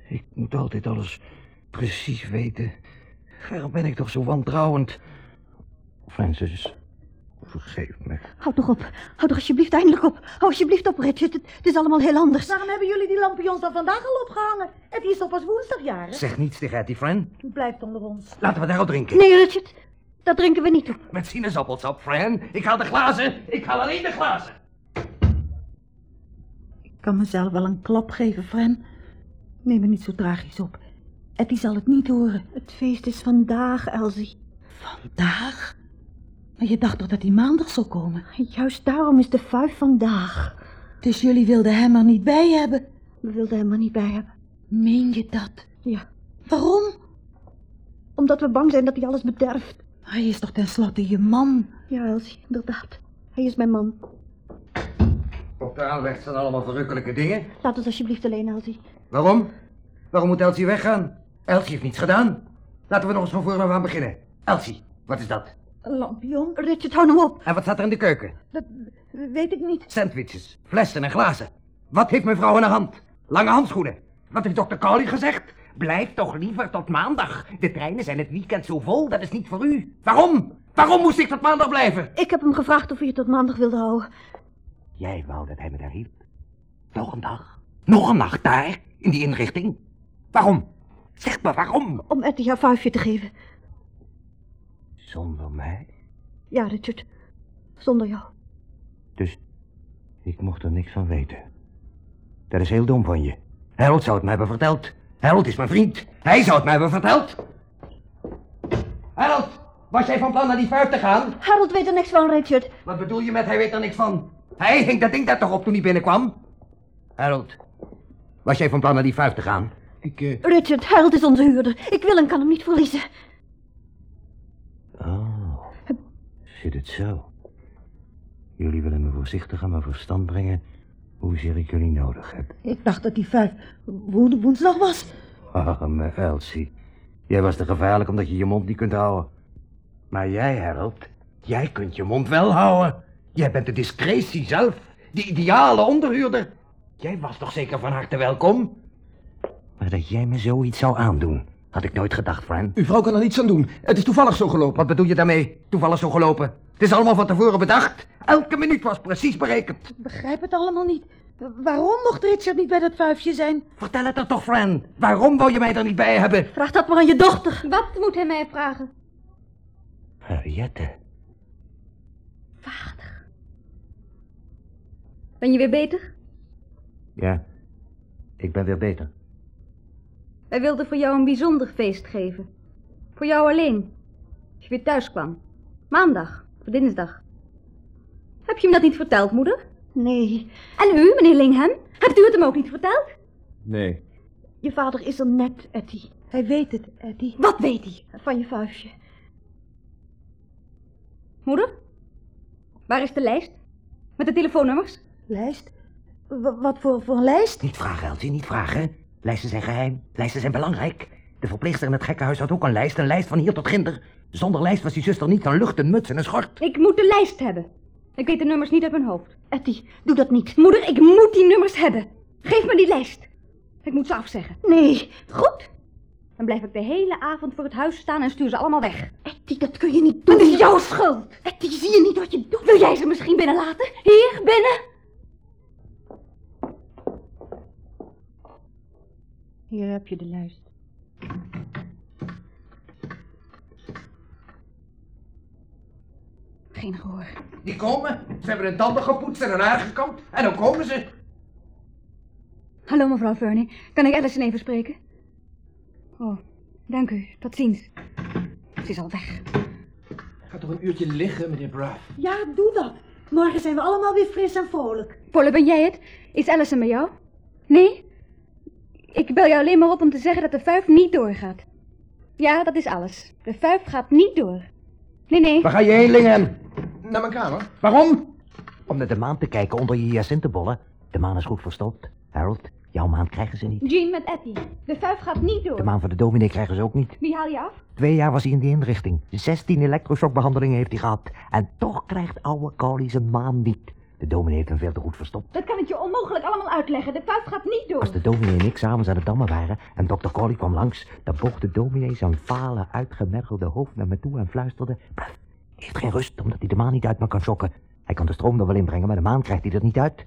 Ik moet altijd alles precies weten. Waarom ben ik toch zo wantrouwend? Francis, vergeef me. Hou toch op. Hou toch alsjeblieft eindelijk op. Hou alsjeblieft op, Richard. Het, het is allemaal heel anders. Waarom hebben jullie die lampions dan vandaag al opgehangen? Het is toch pas woensdag jarig? Zeg niets tegen Etty, Fran. Het blijft onder ons. Laten we daarop drinken. Nee, Richard. Dat drinken we niet op. Met sinaasappelsap, Fran. Ik haal de glazen. Ik haal alleen de glazen. Ik kan mezelf wel een klap geven, Fran. Neem me niet zo tragisch op. Etty zal het niet horen. Het feest is vandaag, Elsie. Vandaag? Maar je dacht toch dat hij maandag zou komen? Juist daarom is de vijf vandaag. Dus jullie wilden hem er niet bij hebben? We wilden hem er niet bij hebben. Meen je dat? Ja, Waarom? omdat we bang zijn dat hij alles bederft. Hij is toch tenslotte je man? Ja, Elsie, inderdaad. Hij is mijn man. Op de aanweg staan allemaal verrukkelijke dingen. Laat ons alsjeblieft alleen, Elsie. Waarom? Waarom moet Elsie weggaan? Elsie heeft niets gedaan. Laten we nog eens van voren af aan beginnen. Elsie, wat is dat? Een lampion? Richard, hou nou op. En wat staat er in de keuken? Dat weet ik niet. Sandwiches, flessen en glazen. Wat heeft mevrouw in haar hand? Lange handschoenen. Wat heeft dokter Cowley gezegd? Blijf toch liever tot maandag. De treinen zijn het weekend zo vol, dat is niet voor u. Waarom? Waarom moest ik tot maandag blijven? Ik heb hem gevraagd of hij het tot maandag wilde houden. Jij wou dat hij me daar hielp. Nog een dag. Nog een nacht daar, in die inrichting. Waarom? Zeg me waarom? Om Etty haar vuifje te geven. Zonder mij? Ja, Richard. Zonder jou. Dus ik mocht er niks van weten. Dat is heel dom van je. Harold zou het mij hebben verteld. Harold is mijn vriend. Hij zou het mij hebben verteld. Harold, was jij van plan naar die vijf te gaan? Harold weet er niks van, Richard. Wat bedoel je met hij weet er niks van? Hij hing dat ding daar toch op toen hij binnenkwam? Harold, was jij van plan naar die vijf te gaan? Ik, eh, Richard, Harold is onze huurder. Ik wil en kan hem niet verliezen. Zit het zo? Jullie willen me voorzichtig aan mijn verstand brengen hoezeer ik jullie nodig heb. Ik dacht dat die vijf wo- woensdag was. Arme Elsie. Jij was te gevaarlijk omdat je je mond niet kunt houden. Maar jij, Harold, jij kunt je mond wel houden. Jij bent de discretie zelf, de ideale onderhuurder. Jij was toch zeker van harte welkom? Maar dat jij me zoiets zou aandoen, had ik nooit gedacht, Fran. uw vrouw kan er niets aan doen. Het is toevallig zo gelopen. Wat bedoel je daarmee? Toevallig zo gelopen. Het is allemaal van tevoren bedacht. Elke minuut was precies berekend. Ik begrijp het allemaal niet. Waarom mocht Richard niet bij dat vuifje zijn? Vertel het er toch, Fran. Waarom wou je mij er niet bij hebben? Vraag dat maar aan je dochter. Wat moet hij mij vragen? Henriette. Ben je weer beter? Ja, ik ben weer beter. Wij wilden voor jou een bijzonder feest geven. Voor jou alleen. Als je weer thuis kwam. Maandag, voor dinsdag. Heb je hem dat niet verteld, moeder? Nee, En u, meneer Lingham? Hebt u het hem ook niet verteld? Nee. je vader is er net, Etty. Hij weet het, Eddie. Wat weet hij? Van je vuifje. Moeder? Waar is de lijst? Met de telefoonnummers? Lijst? W- wat voor, voor een lijst? Niet vragen, Elsie, niet vragen. Lijsten zijn geheim. Lijsten zijn belangrijk. De verpleegster in het gekkenhuis had ook een lijst. Een lijst van hier tot ginder. Zonder lijst was die zuster niet dan lucht, een muts en een schort. Ik moet de lijst hebben. Ik weet de nummers niet uit mijn hoofd. Etty, doe dat niet. Moeder, ik moet die nummers hebben. Geef me die lijst. Ik moet ze afzeggen. Nee, Goed. Dan blijf ik de hele avond voor het huis staan en stuur ze allemaal weg. Etty, dat kun je niet doen. Het is jouw schuld. Etty, zie je niet wat je doet? Wil jij ze misschien binnenlaten? Hier, binnen. Hier heb je de lijst. Geen gehoor. Die komen, ze hebben hun tanden gepoetst en hun haar gekamd en dan komen ze. Hallo, mevrouw Verney. Kan ik Alison even spreken? Oh, dank u. Tot ziens. Ze is al weg. Ga toch een uurtje liggen, meneer Braff. Ja, doe dat. Morgen zijn we allemaal weer fris en vrolijk. Polle, ben jij het? Is Alison bij jou? Nee? Ik bel jou alleen maar op om te zeggen dat de vijf niet doorgaat. Ja, dat is alles. De vijf gaat niet door. Nee, nee. Waar ga je heen, Lingen? Naar mijn kamer. Waarom? Om naar de maan te kijken onder je hyacintenbollen. De maan is goed verstopt. Harold, jouw maan krijgen ze niet. Jean met Etty. De vijf gaat niet De door. maan van de dominee krijgen ze ook niet. Wie haal je af? Twee jaar was hij in die inrichting. 16 elektroshockbehandelingen heeft hij gehad. En toch krijgt oude Carly zijn maan niet. De dominee heeft hem veel te goed verstopt. Dat kan ik je onmogelijk allemaal uitleggen. De vijf gaat niet door. Als de dominee en ik samen aan het dammen waren en dokter Corley kwam langs, dan boog de dominee zijn vale, uitgemergelde hoofd naar me toe en fluisterde: hij heeft geen rust omdat hij de maan niet uit me kan schokken. Hij kan de stroom er wel inbrengen, maar de maan krijgt hij er niet uit.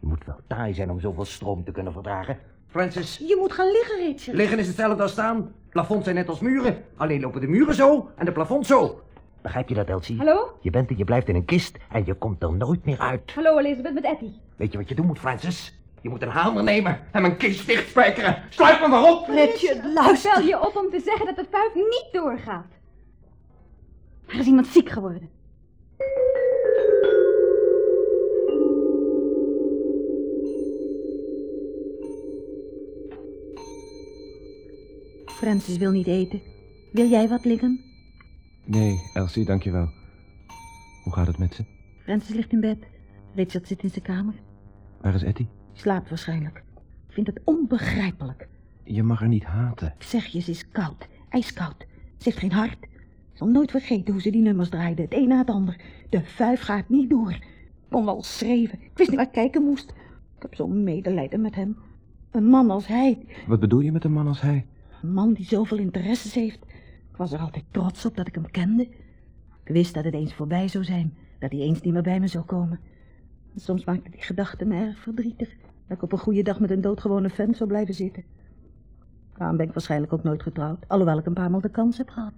Je moet wel taai zijn om zoveel stroom te kunnen verdragen. Francis, Je moet gaan liggen, Richard. liggen is hetzelfde als staan. Plafonds zijn net als muren. Alleen lopen de muren zo en de plafonds zo. Begrijp je dat, Elsie? Hallo? Je bent en je blijft in een kist en je komt er nooit meer uit. Hallo, Elizabeth met Etty. Weet je wat je doen moet, Francis? Je moet een hamer nemen en mijn kist dichtspijkeren. Sluit me maar op. Richard, Ik luister. bel je op om te zeggen dat de vijf niet doorgaat. Er is iemand ziek geworden. Francis wil niet eten. Wil jij wat liggen? Nee, Elsie, dankjewel. Hoe gaat het met ze? Francis ligt in bed. Richard zit in zijn kamer. Waar is Etty? Slaapt waarschijnlijk. Ik vind het onbegrijpelijk. Je mag haar niet haten. Ik zeg je, ze is koud. Ijskoud. Ze heeft geen hart. Ik zal nooit vergeten hoe ze die nummers draaide. Het een na het ander. De vijf gaat niet door. Ik kon wel schreven. Ik wist niet waar ik kijken moest. Ik heb zo'n medelijden met hem. Een man als hij. Wat bedoel je met een man als hij? Een man die zoveel interesses heeft. Ik was er altijd trots op dat ik hem kende. Ik wist dat het eens voorbij zou zijn. Dat hij eens niet meer bij me zou komen. En soms maakte die gedachte me erg verdrietig. Dat ik op een goede dag met een doodgewone vent zou blijven zitten. Daarom ben ik waarschijnlijk ook nooit getrouwd. Alhoewel ik een paar maal de kans heb gehad.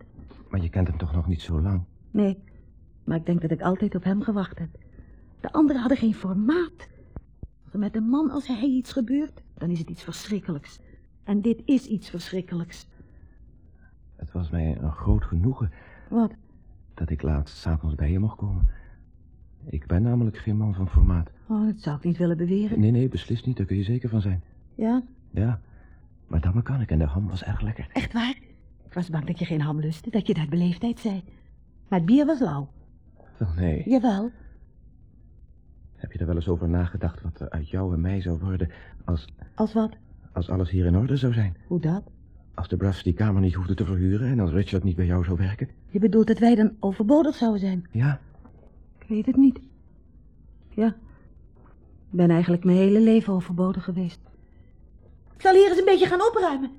Maar je kent hem toch nog niet zo lang? Nee, maar ik denk dat ik altijd op hem gewacht heb. De anderen hadden geen formaat. Als er met een man als hij iets gebeurt, dan is het iets verschrikkelijks. En dit is iets verschrikkelijks. Het was mij een groot genoegen Wat? dat ik laatst s'avonds bij je mocht komen. Ik ben namelijk geen man van formaat. Oh, dat zou ik niet willen beweren. Nee, nee, beslist niet, daar kun je zeker van zijn. Ja, Ja, maar dammen kan ik en de ham was erg lekker. echt waar? Ik was bang dat je geen ham lustte, dat je uit beleefdheid zei. Maar het bier was lauw. Wel, nee. Jawel. Heb je er wel eens over nagedacht wat er uit jou en mij zou worden als, Als wat? als alles hier in orde zou zijn? Hoe dat? Als de Braffs die kamer niet hoefden te verhuren en als Richard niet bij jou zou werken? Je bedoelt dat wij dan overbodig zouden zijn? Ja, Ik weet het niet. Ja. Ik ben eigenlijk mijn hele leven overbodig geweest. Ik zal hier eens een beetje gaan opruimen.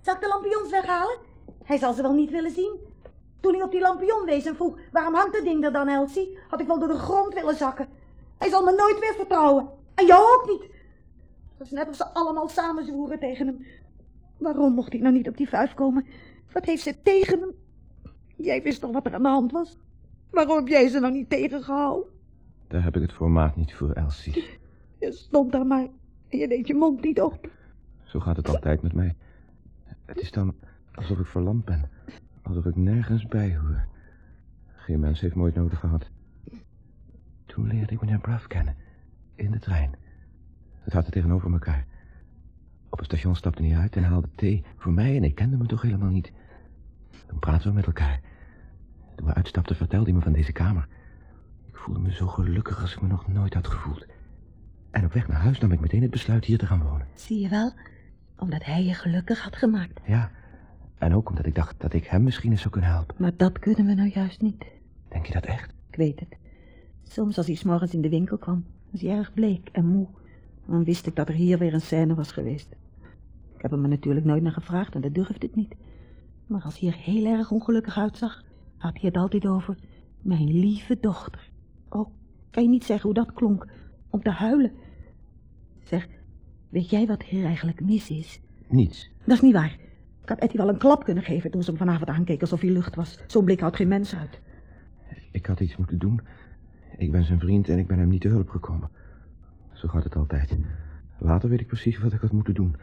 Zal ik de lampions weghalen? Hij zal ze wel niet willen zien. Toen hij op die lampion wees en vroeg, waarom hangt dat ding er dan, Elsie? Had ik wel door de grond willen zakken. Hij zal me nooit weer vertrouwen. En jou ook niet. Het is net of ze allemaal samen zwoeren tegen hem. Waarom mocht hij nou niet op die vuif komen? Wat heeft ze tegen hem? Jij wist toch wat er aan de hand was? Waarom heb jij ze nou niet tegengehouden? daar heb ik het formaat niet voor, Elsie. Je stond daar maar en je deed je mond niet open. Zo gaat het altijd met mij. Het is dan alsof ik verlamd ben. Alsof ik nergens bij hoor. Geen mens heeft me ooit nodig gehad. Toen leerde ik meneer Braff kennen. In de trein. We zaten tegenover elkaar. Op het station stapte hij uit en haalde thee voor mij en ik kende hem toch helemaal niet. Toen praten we met elkaar. Toen we uitstapten vertelde hij me van deze kamer. Ik voelde me zo gelukkig als ik me nog nooit had gevoeld. En op weg naar huis nam ik meteen het besluit hier te gaan wonen. Zie je wel? Omdat hij je gelukkig had gemaakt. Ja, en ook omdat ik dacht dat ik hem misschien eens zou kunnen helpen. Maar dat kunnen we nou juist niet. Denk je dat echt? Ik weet het. Soms als hij 's morgens in de winkel kwam, was hij erg bleek en moe. Dan wist ik dat er hier weer een scène was geweest. Ik heb hem er natuurlijk nooit naar gevraagd en dat durfde ik niet. Maar als hij er heel erg ongelukkig uitzag, had hij het altijd over mijn lieve dochter. Oh, kan je niet zeggen hoe dat klonk? Om te huilen. Zeg, weet jij wat hier eigenlijk mis is? Niets. Dat is niet waar. Ik had Etty wel een klap kunnen geven toen ze hem vanavond aankeek alsof hij lucht was. Zo'n blik houdt geen mens uit. Ik had iets moeten doen. Ik ben zijn vriend en ik ben hem niet te hulp gekomen. Zo gaat het altijd. Later weet ik precies wat ik had moeten doen.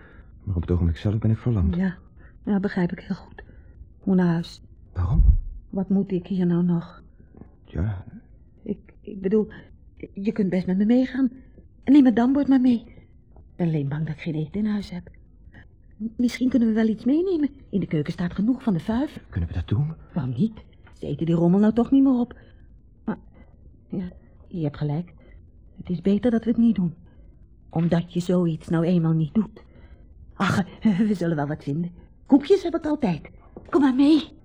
Maar op het ogenblik zelf ben ik verlamd. Ja, ja, begrijp ik heel goed. Moet naar huis. Waarom? Wat moet ik hier nou nog? Ja, Ik, ik bedoel, je kunt best met me meegaan. En neem het dambord maar mee. Ik ben alleen bang dat ik geen eten in huis heb. Misschien kunnen we wel iets meenemen. In de keuken staat genoeg van de vuif. kunnen we dat doen? Waarom niet? Ze eten die rommel nou toch niet meer op. Maar, ja, je hebt gelijk. Het is beter dat we het niet doen. Omdat je zoiets nou eenmaal niet doet. Ach, we zullen wel wat vinden. Koekjes heb ik altijd. Kom maar mee.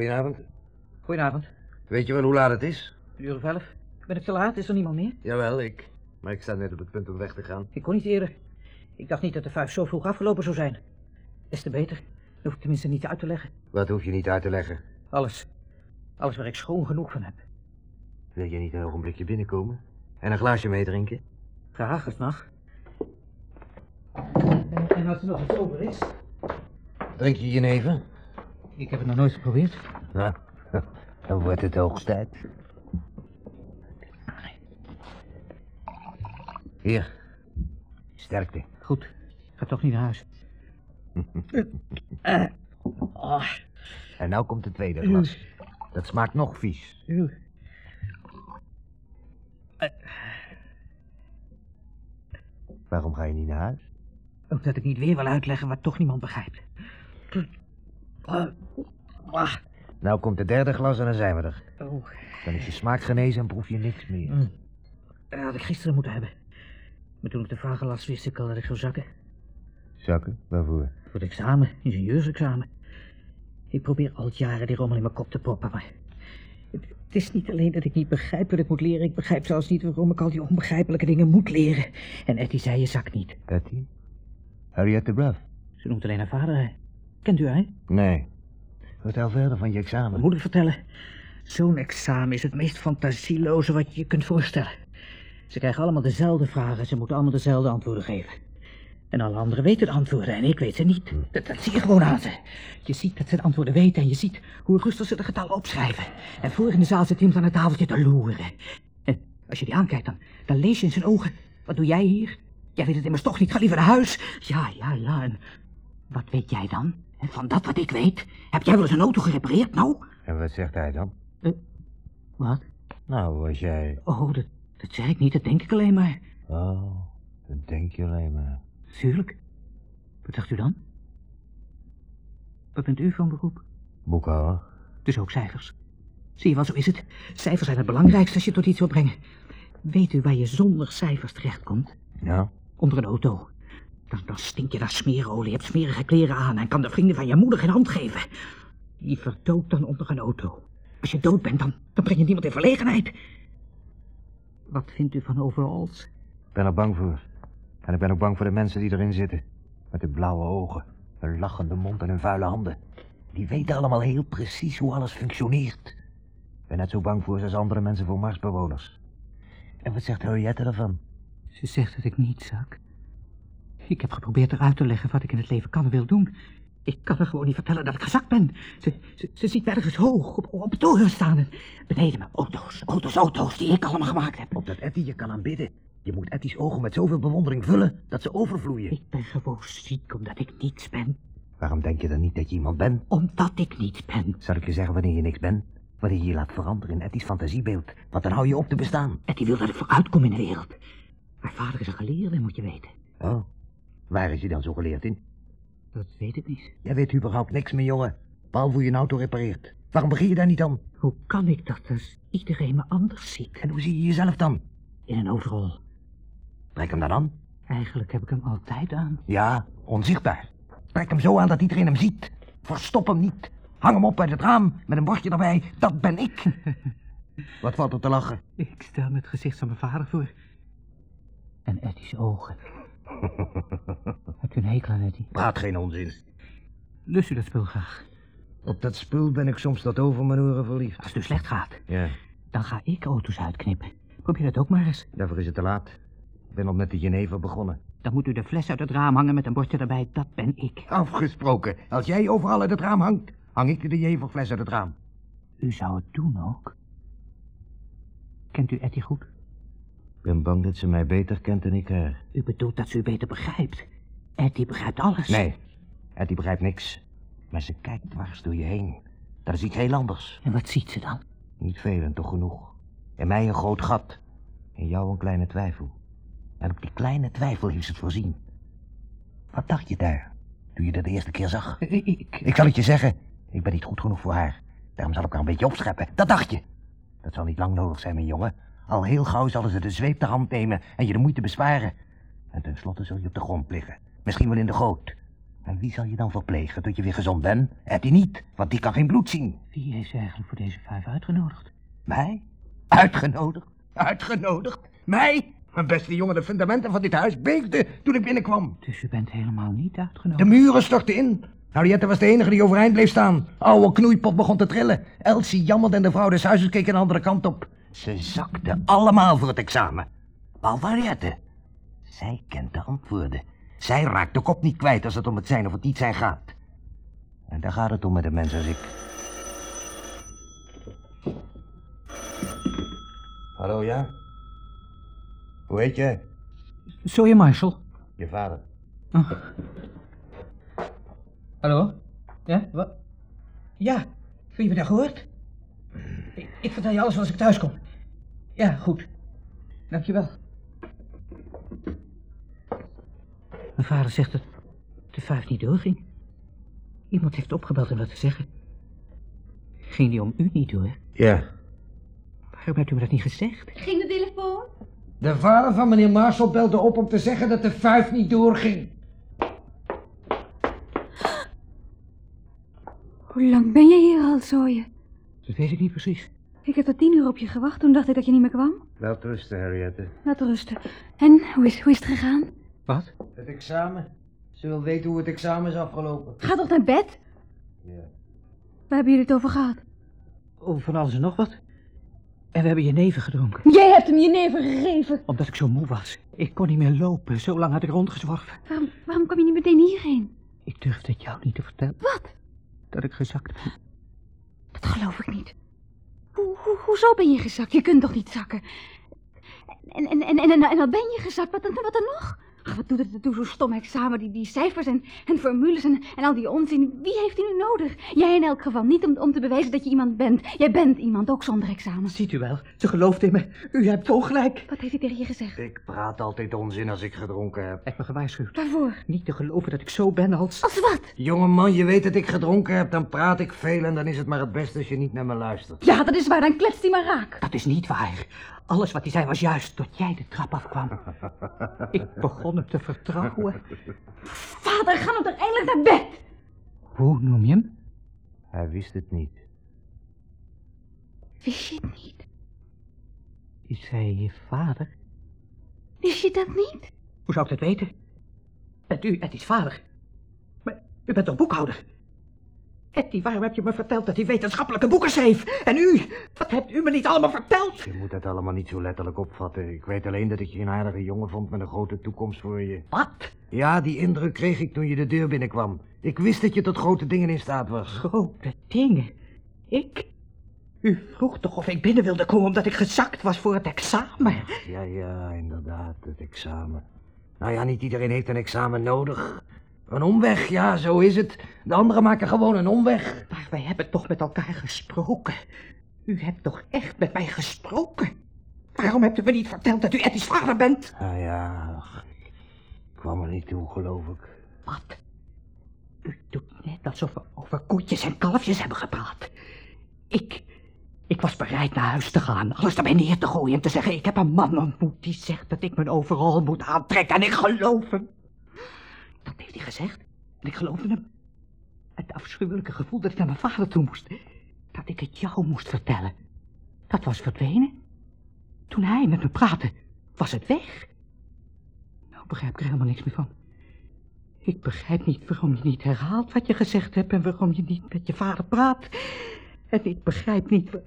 Goedenavond. Goedenavond. Weet je wel hoe laat het is? Een uur of elf. Ben ik te laat? Is er niemand meer? Jawel, ik. Maar ik sta net op het punt om weg te gaan. Ik kon niet eerder. Ik dacht niet dat de vijf zo vroeg afgelopen zou zijn. Des te beter. Dan hoef ik tenminste niet uit te leggen. Wat hoef je niet uit te leggen? Alles. Alles waar ik schoon genoeg van heb. Wil je niet een ogenblikje binnenkomen? En een glaasje meedrinken? Graag, als het mag. En, en als er nog iets over is? Drink je jenever? Ik heb het nog nooit geprobeerd. Nou, dan wordt het hoogst tijd. Hier. Sterkte. Goed. Ga toch niet naar huis. En nou komt het tweede glas. Dat smaakt nog vies. Waarom ga je niet naar huis? Ook dat ik niet weer wil uitleggen wat toch niemand begrijpt. Nou komt het derde glas en dan zijn we er. oh. Dan is je smaak genezen en proef je niks meer. Mm. Dat had ik gisteren moeten hebben. Maar toen ik de vragen las, wist ik al dat ik zou zakken. Zakken? Waarvoor? Voor het examen, ingenieursexamen. Ik probeer al jaren die rommel in mijn kop te proppen, maar... Het, het is niet alleen dat ik niet begrijp wat ik moet leren. Ik begrijp zelfs niet waarom ik al die onbegrijpelijke dingen moet leren. En Etty zei, je zakt niet. Betty? Harriet Bruff? Ze noemt alleen haar vader. Kent u hij? Nee. Vertel verder van je Wat examen. moet ik vertellen? Zo'n examen is het meest fantasieloze wat je je kunt voorstellen. Ze krijgen allemaal dezelfde vragen. Ze moeten allemaal dezelfde antwoorden geven. En alle anderen weten de antwoorden en ik weet ze niet. Dat, dat zie je gewoon aan ze. Je ziet dat ze de antwoorden weten en je ziet hoe rustig ze de getallen opschrijven. En voor in de zaal zit iemand aan het tafeltje te loeren. En als je die aankijkt, dan, dan lees je in zijn ogen. Wat doe jij hier? Jij weet het immers toch niet. Ga liever naar huis. Ja, ja, ja. En wat weet jij dan? En van dat wat ik weet, heb jij wel eens een auto gerepareerd, nou? En wat zegt hij dan? Wat? Nou, als jij... Oh, dat, dat zeg ik niet, dat denk ik alleen maar. Oh, dat denk je alleen maar. Tuurlijk. Wat dacht u dan? Wat bent u van beroep? Boekhouwer? Dus ook cijfers. Zie je wel, zo is het. Cijfers zijn het belangrijkste als je tot iets wil brengen. Weet u waar je zonder cijfers terechtkomt? Ja. Onder een auto. Dan, dan stink je naar smeerolie, je hebt smerige kleren aan... en kan de vrienden van je moeder geen hand geven. Liever dood dan onder een auto. Als je dood bent, dan, dan breng je niemand in verlegenheid. Wat vindt u van overalls? Ik ben er bang voor. En ik ben ook bang voor de mensen die erin zitten. Met de blauwe ogen, een lachende mond en hun vuile handen. Die weten allemaal heel precies hoe alles functioneert. Ik ben net zo bang voor ze als andere mensen voor Marsbewoners. En wat zegt Henriette ervan? Ze zegt dat ik niet zak. Ik heb geprobeerd eruit te leggen wat ik in het leven kan en wil doen. Ik kan haar gewoon niet vertellen dat ik gezakt ben. Ze, ze, ze ziet me ergens hoog op, op toren staan en beneden me auto's, auto's, auto's die ik allemaal gemaakt heb. Op dat Etty je kan aanbidden. Je moet Etty's ogen met zoveel bewondering vullen dat ze overvloeien. Ik ben gewoon ziek omdat ik niets ben. Waarom denk je dan niet dat je iemand bent? Omdat ik niets ben. Zal ik je zeggen wanneer je niks bent? Wanneer je je laat veranderen in Etty's fantasiebeeld. Want dan hou je op te bestaan. Die wil dat ik vooruitkom in de wereld. Mijn vader is een geleerde, moet je weten. Oh, waar is je dan zo geleerd in? Dat weet ik niet. Jij weet überhaupt niks meer, jongen. Behalve hoe je een auto repareert. Waarom begin je daar niet aan? Hoe kan ik dat als iedereen me anders ziet? En hoe zie je jezelf dan? In een overal. Trek hem dan aan. Eigenlijk heb ik hem altijd aan. Ja, onzichtbaar. Trek hem zo aan dat iedereen hem ziet. Verstop hem niet. Hang hem op bij het raam met een bordje erbij. Dat ben ik. Wat valt er te lachen? Ik stel me het gezicht van mijn vader voor. En Eddie's ogen. Heb je een hekel aan Eddie? Praat geen onzin. Lust u dat spul graag? Op dat spul ben ik soms tot over mijn oren verliefd. Als het u slecht gaat, Ja, dan ga ik auto's uitknippen. Probeer dat ook maar eens. daarvoor is het te laat. Ik ben al met de Genever begonnen. Dan moet u de fles uit het raam hangen met een bordje erbij. Dat ben ik. Afgesproken. Als jij overal uit het raam hangt, hang ik de Jeverfles uit het raam. U zou het doen ook. Kent u Eddie goed? Ik ben bang dat ze mij beter kent dan ik haar. U bedoelt dat ze u beter begrijpt. Eddie begrijpt alles. Nee, en die begrijpt niks. Maar ze kijkt dwars door je heen. Dat is iets heel anders. En wat ziet ze dan? Niet veel en toch genoeg. In mij een groot gat. In jou een kleine twijfel. En op die kleine twijfel heeft ze het voorzien. Wat dacht je daar, toen je dat de eerste keer zag? Ik, ik, Ik zal het je zeggen. Ik ben niet goed genoeg voor haar. Daarom zal ik haar een beetje opscheppen. Dat dacht je. Dat zal niet lang nodig zijn, mijn jongen. Al heel gauw zullen ze de zweep te hand nemen en je de moeite besparen. En tenslotte zul je op de grond liggen. Misschien wel in de goot. En wie zal je dan verplegen tot je weer gezond bent? Eddie niet, want die kan geen bloed zien. Wie heeft ze eigenlijk voor deze vijf uitgenodigd? Mij? Uitgenodigd? Uitgenodigd? Mij? Mijn beste jongen, de fundamenten van dit huis beefden toen ik binnenkwam. Dus u bent helemaal niet De uitgenodigd? muren stortten in. Henriette was de enige die overeind bleef staan. Oude knoeipot begon te trillen. Elsie jammerde en de vrouw des huizes keek een andere kant op. Ze zakten allemaal voor het examen. Behalve Henriette. Zij kent de antwoorden. Zij raakt de kop niet kwijt als het om het zijn of het niet zijn gaat. En daar gaat het om met een mens als ik. Hallo, ja? Hoe heet je? Zo je Marshall? Je vader. Hallo? Ja, wat? Ja, heb je me daar gehoord? Ik, vertel je alles als ik thuis kom. Ja, goed. Dankjewel. Mijn vader zegt dat de vijf niet doorging. Iemand heeft opgebeld om dat te zeggen. Ging die om u niet door? Ja. Waarom hebt u me dat niet gezegd? Ging de telefoon? De vader van meneer Marshall belde op om te zeggen dat de vijf niet doorging. Hoe lang ben je hier al, Zoje? Dat weet ik niet precies. Ik heb tot tien uur op je gewacht. Toen dacht ik dat je niet meer kwam. Wel rusten, Harriette. Laat rusten. En, hoe is, hoe is het gegaan? Wat? Het examen. Ze wil weten hoe het examen is afgelopen. Ga toch naar bed? Ja. Waar hebben jullie het over gehad? Oh, van alles en nog wat. En we hebben je neven gedronken. Jij hebt hem je neven gegeven. Omdat ik zo moe was. Ik kon niet meer lopen. Zo lang had ik rondgezworven. Waarom, waarom kwam je niet meteen hierheen? Ik durfde het jou niet te vertellen. Wat? Dat ik gezakt ben. Dat geloof ik niet. Hoe, hoe, hoezo ben je gezakt? Je kunt toch niet zakken? En, en, en, en, en, dan ben je gezakt. Wat wat dan nog? Ach, wat doet het ertoe, zo'n stom examen, die, die cijfers en, en formules en, en al die onzin. Wie heeft die nu nodig? Jij in elk geval, niet om, om te bewijzen dat je iemand bent. Jij bent iemand, ook zonder examen. Ziet u wel, ze gelooft in me. U hebt ongelijk. Wat heeft hij tegen je gezegd? Ik praat altijd onzin als ik gedronken heb. Hij heeft me gewaarschuwd. Waarvoor? Niet te geloven dat ik zo ben als... Als wat? Jongeman, je weet dat ik gedronken heb, dan praat ik veel en dan is het maar het beste als je niet naar me luistert. Ja, dat is waar, dan kletst hij maar raak. Dat is niet waar. Alles wat hij zei was juist tot jij de trap afkwam. Ik begon hem te vertrouwen. Vader, ga nou toch eindelijk naar bed. Hoe noem je hem? Hij wist het niet. Wist je het niet? Is hij je vader? Wist je dat niet? Hoe zou ik dat weten? Bent u Eddie's vader? Maar u bent toch boekhouder? Eddie, waarom heb je me verteld dat hij wetenschappelijke boeken schreef? En u? Wat hebt u me niet allemaal verteld? Je moet dat allemaal niet zo letterlijk opvatten. Ik weet alleen dat ik je een aardige jongen vond met een grote toekomst voor je. Wat? Ja, die indruk kreeg ik toen je de deur binnenkwam. Ik wist dat je tot grote dingen in staat was. Grote dingen. Ik? U vroeg toch of ik binnen wilde komen omdat ik gezakt was voor het examen? Ja, ja, inderdaad, het examen. Nou ja, niet iedereen heeft een examen nodig. Een omweg, ja, zo is het. De anderen maken gewoon een omweg. Maar wij hebben toch met elkaar gesproken. U hebt toch echt met mij gesproken? Waarom hebt u me niet verteld dat u Eddie's vader bent? Nou ja, ach, ik kwam er niet toe, geloof ik. Wat? U doet net alsof we over koetjes en kalfjes hebben gepraat. Ik, ik was bereid naar huis te gaan, alles erbij neer te gooien en te zeggen... ik heb een man ontmoet die zegt dat ik mijn overal moet aantrekken en ik geloof hem. Dat heeft hij gezegd en ik geloofde hem. Het afschuwelijke gevoel dat ik naar mijn vader toe moest. Dat ik het jou moest vertellen. Dat was verdwenen. Toen hij met me praatte, was het weg. Nou begrijp ik er helemaal niks meer van. Ik begrijp niet waarom je niet herhaalt wat je gezegd hebt en waarom je niet met je vader praat. En ik begrijp niet wa-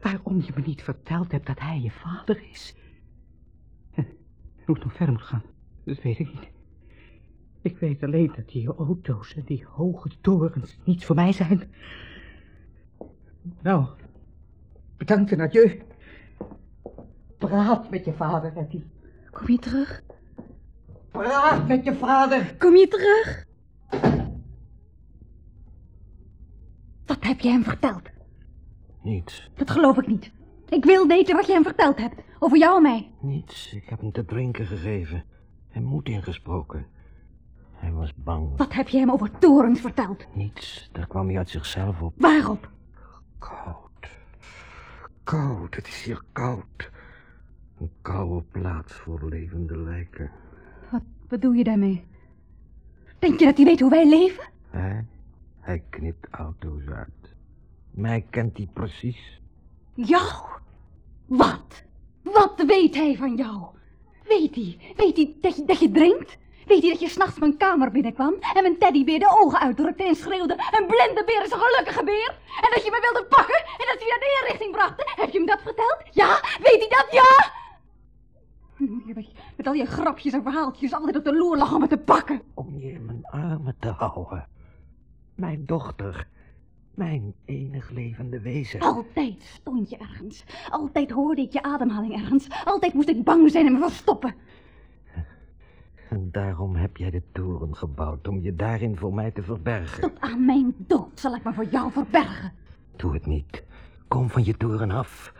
waarom je me niet verteld hebt dat hij je vader is. En hoe het nog verder moet gaan, dat weet ik niet. Ik weet alleen dat die auto's en die hoge torens niets voor mij zijn. Nou, bedankt en adieu. Praat met je vader, Etty. Kom je terug? Praat met je vader. Kom je terug? Wat heb je hem verteld? Niets, Dat geloof ik niet. Ik wil weten wat je hem verteld hebt. Over jou en mij. niets. Ik heb hem te drinken gegeven en moed ingesproken. Hij was bang. Wat heb je hem over torens verteld? Niets, daar kwam hij uit zichzelf op. Waarop? Koud. Koud, het is hier koud. Een koude plaats voor levende lijken. Wat bedoel je daarmee? Denk je dat hij weet hoe wij leven? Hij, hij knipt auto's uit. Mij kent hij precies. Jou? Wat? Wat weet hij van jou? Weet hij? Weet hij dat je, dat je drinkt? Weet hij dat je s'nachts mijn kamer binnenkwam en mijn teddybeer de ogen uitdrukte en schreeuwde... Een blinde beer is een gelukkige beer? En dat je me wilde pakken en dat je je naar de inrichting bracht? Heb je hem dat verteld? Ja? Weet hij dat? Ja? Je Met, met al je grapjes en verhaaltjes altijd op de loer lag om me te pakken. Om je in mijn armen te houden. Mijn dochter. Mijn enig levende wezen. Altijd stond je ergens. Altijd hoorde ik je ademhaling ergens. Altijd moest ik bang zijn en me verstoppen. En daarom heb jij de toren gebouwd. Om je daarin voor mij te verbergen. Tot aan mijn dood zal ik me voor jou verbergen. Doe het niet. Kom van je toren af.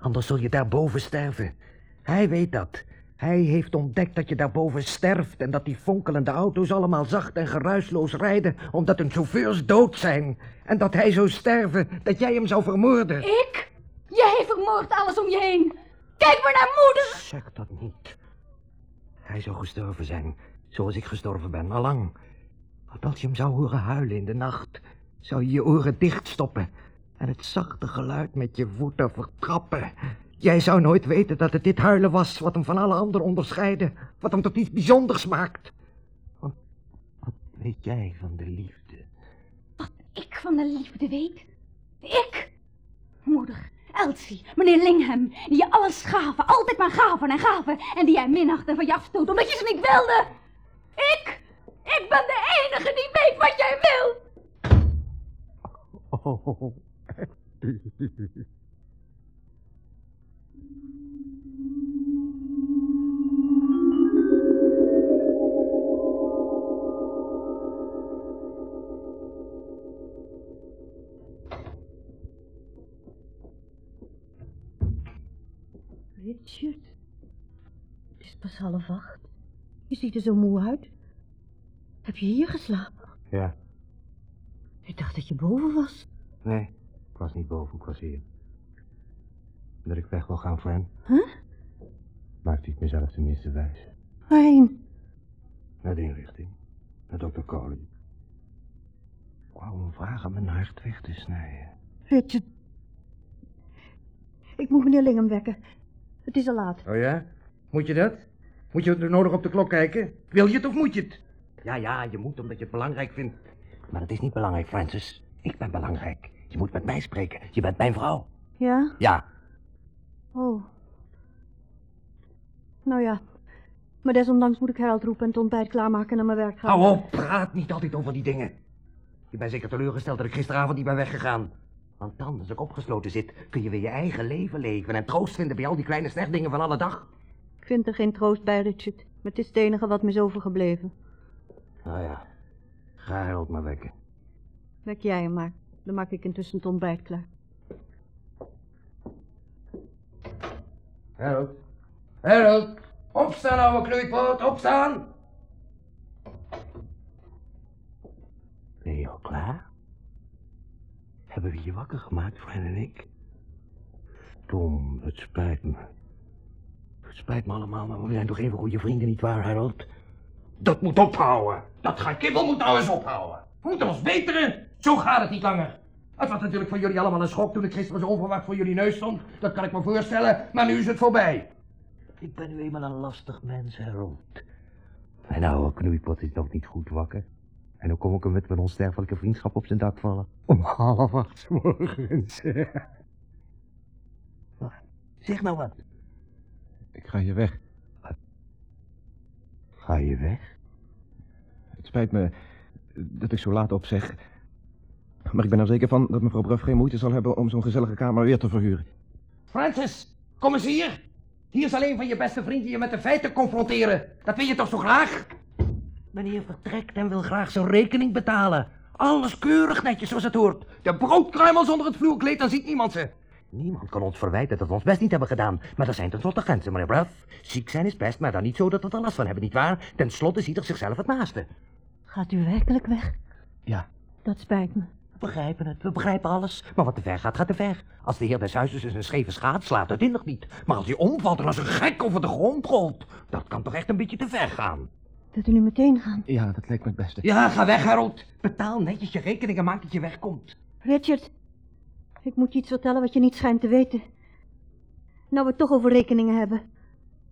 Anders zul je daarboven sterven. Hij weet dat. Hij heeft ontdekt dat je daarboven sterft... en dat die fonkelende auto's allemaal zacht en geruisloos rijden... omdat hun chauffeurs dood zijn. En dat hij zou sterven, dat jij hem zou vermoorden. Ik? Jij vermoordt alles om je heen. Kijk maar naar moeder. Zeg dat niet. Hij zou gestorven zijn, zoals ik gestorven ben, allang. Want als je hem zou horen huilen in de nacht... zou je je oren dichtstoppen... en het zachte geluid met je voeten vertrappen... Jij zou nooit weten dat het dit huilen was wat hem van alle anderen onderscheidde. Wat hem tot iets bijzonders maakt. Wat weet jij van de liefde? Wat ik van de liefde weet? Ik? Moeder, Elsie, meneer Lingham, die je alles gaven, altijd maar gaven en gaven, en die jij minacht en van je afstoot omdat je ze niet wilde. Ik? Ik ben de enige die weet wat jij wil. Oh. Richard, het is pas half acht. Je ziet er zo moe uit. Heb je hier geslapen? Ja, Ik dacht dat je boven was. nee, ik was niet boven, ik was hier. Dat ik weg wil gaan, Fran. Huh? Maakte ik mezelf tenminste wijs. Waarheen? Naar de inrichting. Naar dokter Coley. Ik wou hem vragen mijn hart weg te snijden. Richard. Ik moet meneer Lingham wekken. Het is al laat. Oh ja? Moet je dat? Moet je er nodig op de klok kijken? Wil je het of moet je het? Ja, ja, je moet omdat je het belangrijk vindt. Maar het is niet belangrijk, Francis. Ik ben belangrijk. Je moet met mij spreken. Je bent mijn vrouw. Ja? Ja, Oh. Nou ja. Maar desondanks moet ik Harold roepen en het ontbijt klaarmaken en naar mijn werk gaan. Hou op, praat niet altijd over die dingen. Je bent zeker teleurgesteld dat ik gisteravond niet ben weggegaan. Want dan, als ik opgesloten zit, kun je weer je eigen leven leven en troost vinden bij al die kleine slechtdingen van alle dag. Ik vind er geen troost bij, Richard. Maar het is het enige wat me is overgebleven. nou ja. Ga Harold maar wekken. Wek jij hem maar. Dan maak ik intussen het ontbijt klaar. Harold. Harold. Opstaan, ouwe knoeipoot, opstaan. Ben je al klaar? Hebben we je wakker gemaakt, Fran en ik? Tom, het spijt me. Het spijt me allemaal, maar we zijn toch even goede vrienden, nietwaar, Harold? Dat moet ophouden. Dat gaat kibbel moet nou eens ophouden. We moeten ons beteren. Zo gaat het niet langer. Het was natuurlijk voor jullie allemaal een schok toen ik gisteren zo onverwacht voor jullie neus stond. Dat kan ik me voorstellen, maar nu is het voorbij. Ik ben nu eenmaal een lastig mens, Harold. Mijn oude knoeipot is nog niet goed wakker. En dan kom ik hem met mijn onsterfelijke vriendschap op zijn dak vallen. Om half acht 's morgens. zeg nou wat. Ik ga hier weg. Ga je weg? Het spijt me dat ik zo laat opzeg. Maar ik ben er zeker van dat mevrouw Bruff geen moeite zal hebben om zo'n gezellige kamer weer te verhuren. Francis, kom eens hier. Hier is alleen van je beste vriend die je met de feiten confronteren. Dat wil je toch zo graag? Meneer vertrekt en wil graag zijn rekening betalen. Alles keurig netjes zoals het hoort. De broodkruimels onder het vloerkleed, dan ziet niemand ze. Niemand kan ons verwijten dat we ons best niet hebben gedaan. Maar er zijn tenslotte grenzen, meneer Bruff. Ziek zijn is best, maar dan niet zo dat we er last van hebben, nietwaar? Ten slotte ziet er zichzelf het naaste. Gaat u werkelijk weg? Ja, Dat spijt me. We begrijpen het, we begrijpen alles. Maar wat te ver gaat, gaat te ver. Als de heer des huizes dus een scheve schaat slaat, dat nog niet. Maar als hij omvalt en als een gek over de grond rolt, dat kan toch echt een beetje te ver gaan. Dat u nu meteen gaan. ja, dat lijkt me het beste. Ja, ga weg, Harold. Betaal netjes je rekening en maak dat je wegkomt. Richard, ik moet je iets vertellen wat je niet schijnt te weten. Nou we het toch over rekeningen hebben.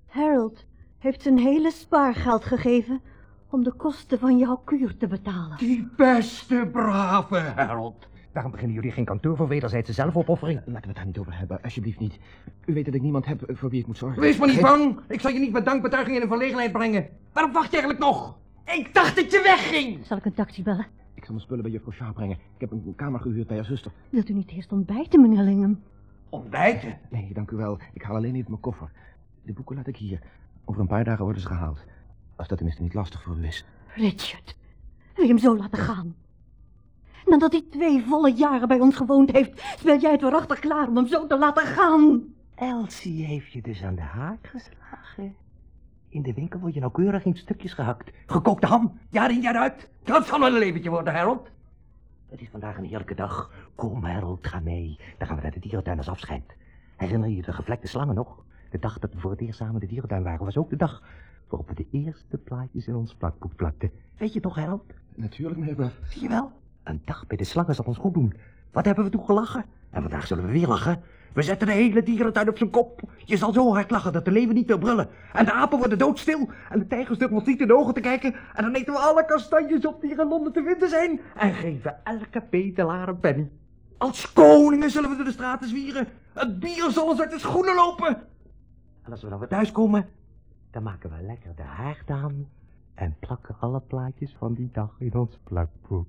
Harold heeft zijn hele spaargeld gegeven om de kosten van jouw kuur te betalen. Die beste, brave Harold. Waarom beginnen jullie geen kantoor voor wederzijdse zelfopoffering? Laten we het daar niet over hebben, alsjeblieft niet. U weet dat ik niemand heb voor wie ik moet zorgen. Wees maar niet bang. Ik zal je niet met dankbetuiging in een verlegenheid brengen. Waarom wacht je eigenlijk nog? Ik dacht dat je wegging. Zal ik een taxi bellen? Ik zal mijn spullen bij juffrouw Shaw brengen. Ik heb een kamer gehuurd bij haar zuster. Wilt u niet eerst ontbijten, meneer Lingham? Ontbijten? Nee, dank u wel. Ik haal alleen even mijn koffer. De boeken laat ik hier. Over een paar dagen worden ze gehaald. Als dat tenminste niet lastig voor u is. Richard, wil je hem zo laten gaan? Nadat hij twee volle jaren bij ons gewoond heeft, speel jij het waarachtig klaar om hem zo te laten gaan. Elsie heeft je dus aan de haak geslagen. In de winkel word je nauwkeurig in stukjes gehakt. Gekookte ham, jaar in jaar uit. Dat zal wel een leventje worden, Harold. Het is vandaag een heerlijke dag. Kom, Harold, ga mee. Dan gaan we naar de dierentuin als afscheid. Herinner je je de gevlekte slangen nog? De dag dat we voor het eerst samen de dierentuin waren, was ook de dag waarop we de eerste plaatjes in ons plakboek plakten. Weet je toch, Harold? Natuurlijk, meneer. Zie je wel? Een dag bij de slangen zal ons goed doen. Wat hebben we toen gelachen? En vandaag zullen we weer lachen. We zetten de hele dierentuin op zijn kop. Je zal zo hard lachen dat de leeuwen niet wil brullen. En de apen worden doodstil. En de tijgers durven ons niet in de ogen te kijken. En dan eten we alle kastanjes op die er in Londen te vinden zijn. En geven elke bedelaar een penny. Als koningen zullen we door de straten zwieren. Het bier zal ons uit de schoenen lopen. En als we dan weer thuis komen, dan maken we lekker de haard aan. En plakken alle plaatjes van die dag in ons plakboek.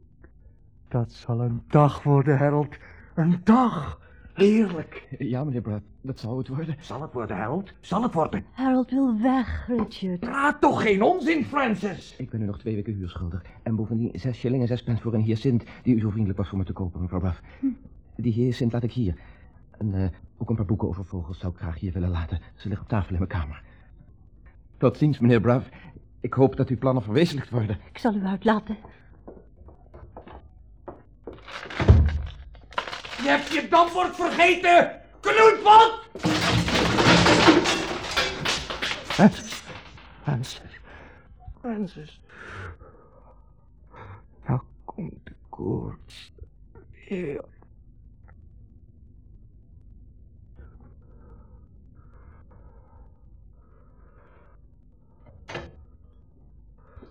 Dat zal een dag worden, Harold. Een dag. Heerlijk. Ja, meneer Bruff, dat zal het worden. Zal het worden, Harold? Zal het worden? Harold wil weg, Richard. Praat toch geen onzin, Francis. Ik ben u nog twee weken huur schuldig. En bovendien zes shilling en zes pence voor een hyacint die u zo vriendelijk was voor me te kopen, mevrouw Bruff. Die hyacint laat ik hier. En eh, ook een paar boeken over vogels zou ik graag hier willen laten. Ze liggen op tafel in mijn kamer. Tot ziens, meneer Bruff. Ik hoop dat uw plannen verwezenlijkt worden. Ik zal u uitlaten. Je hebt je dampbord vergeten. Knoetpot! Francis. Francis. Nou komt de koorts. Weer.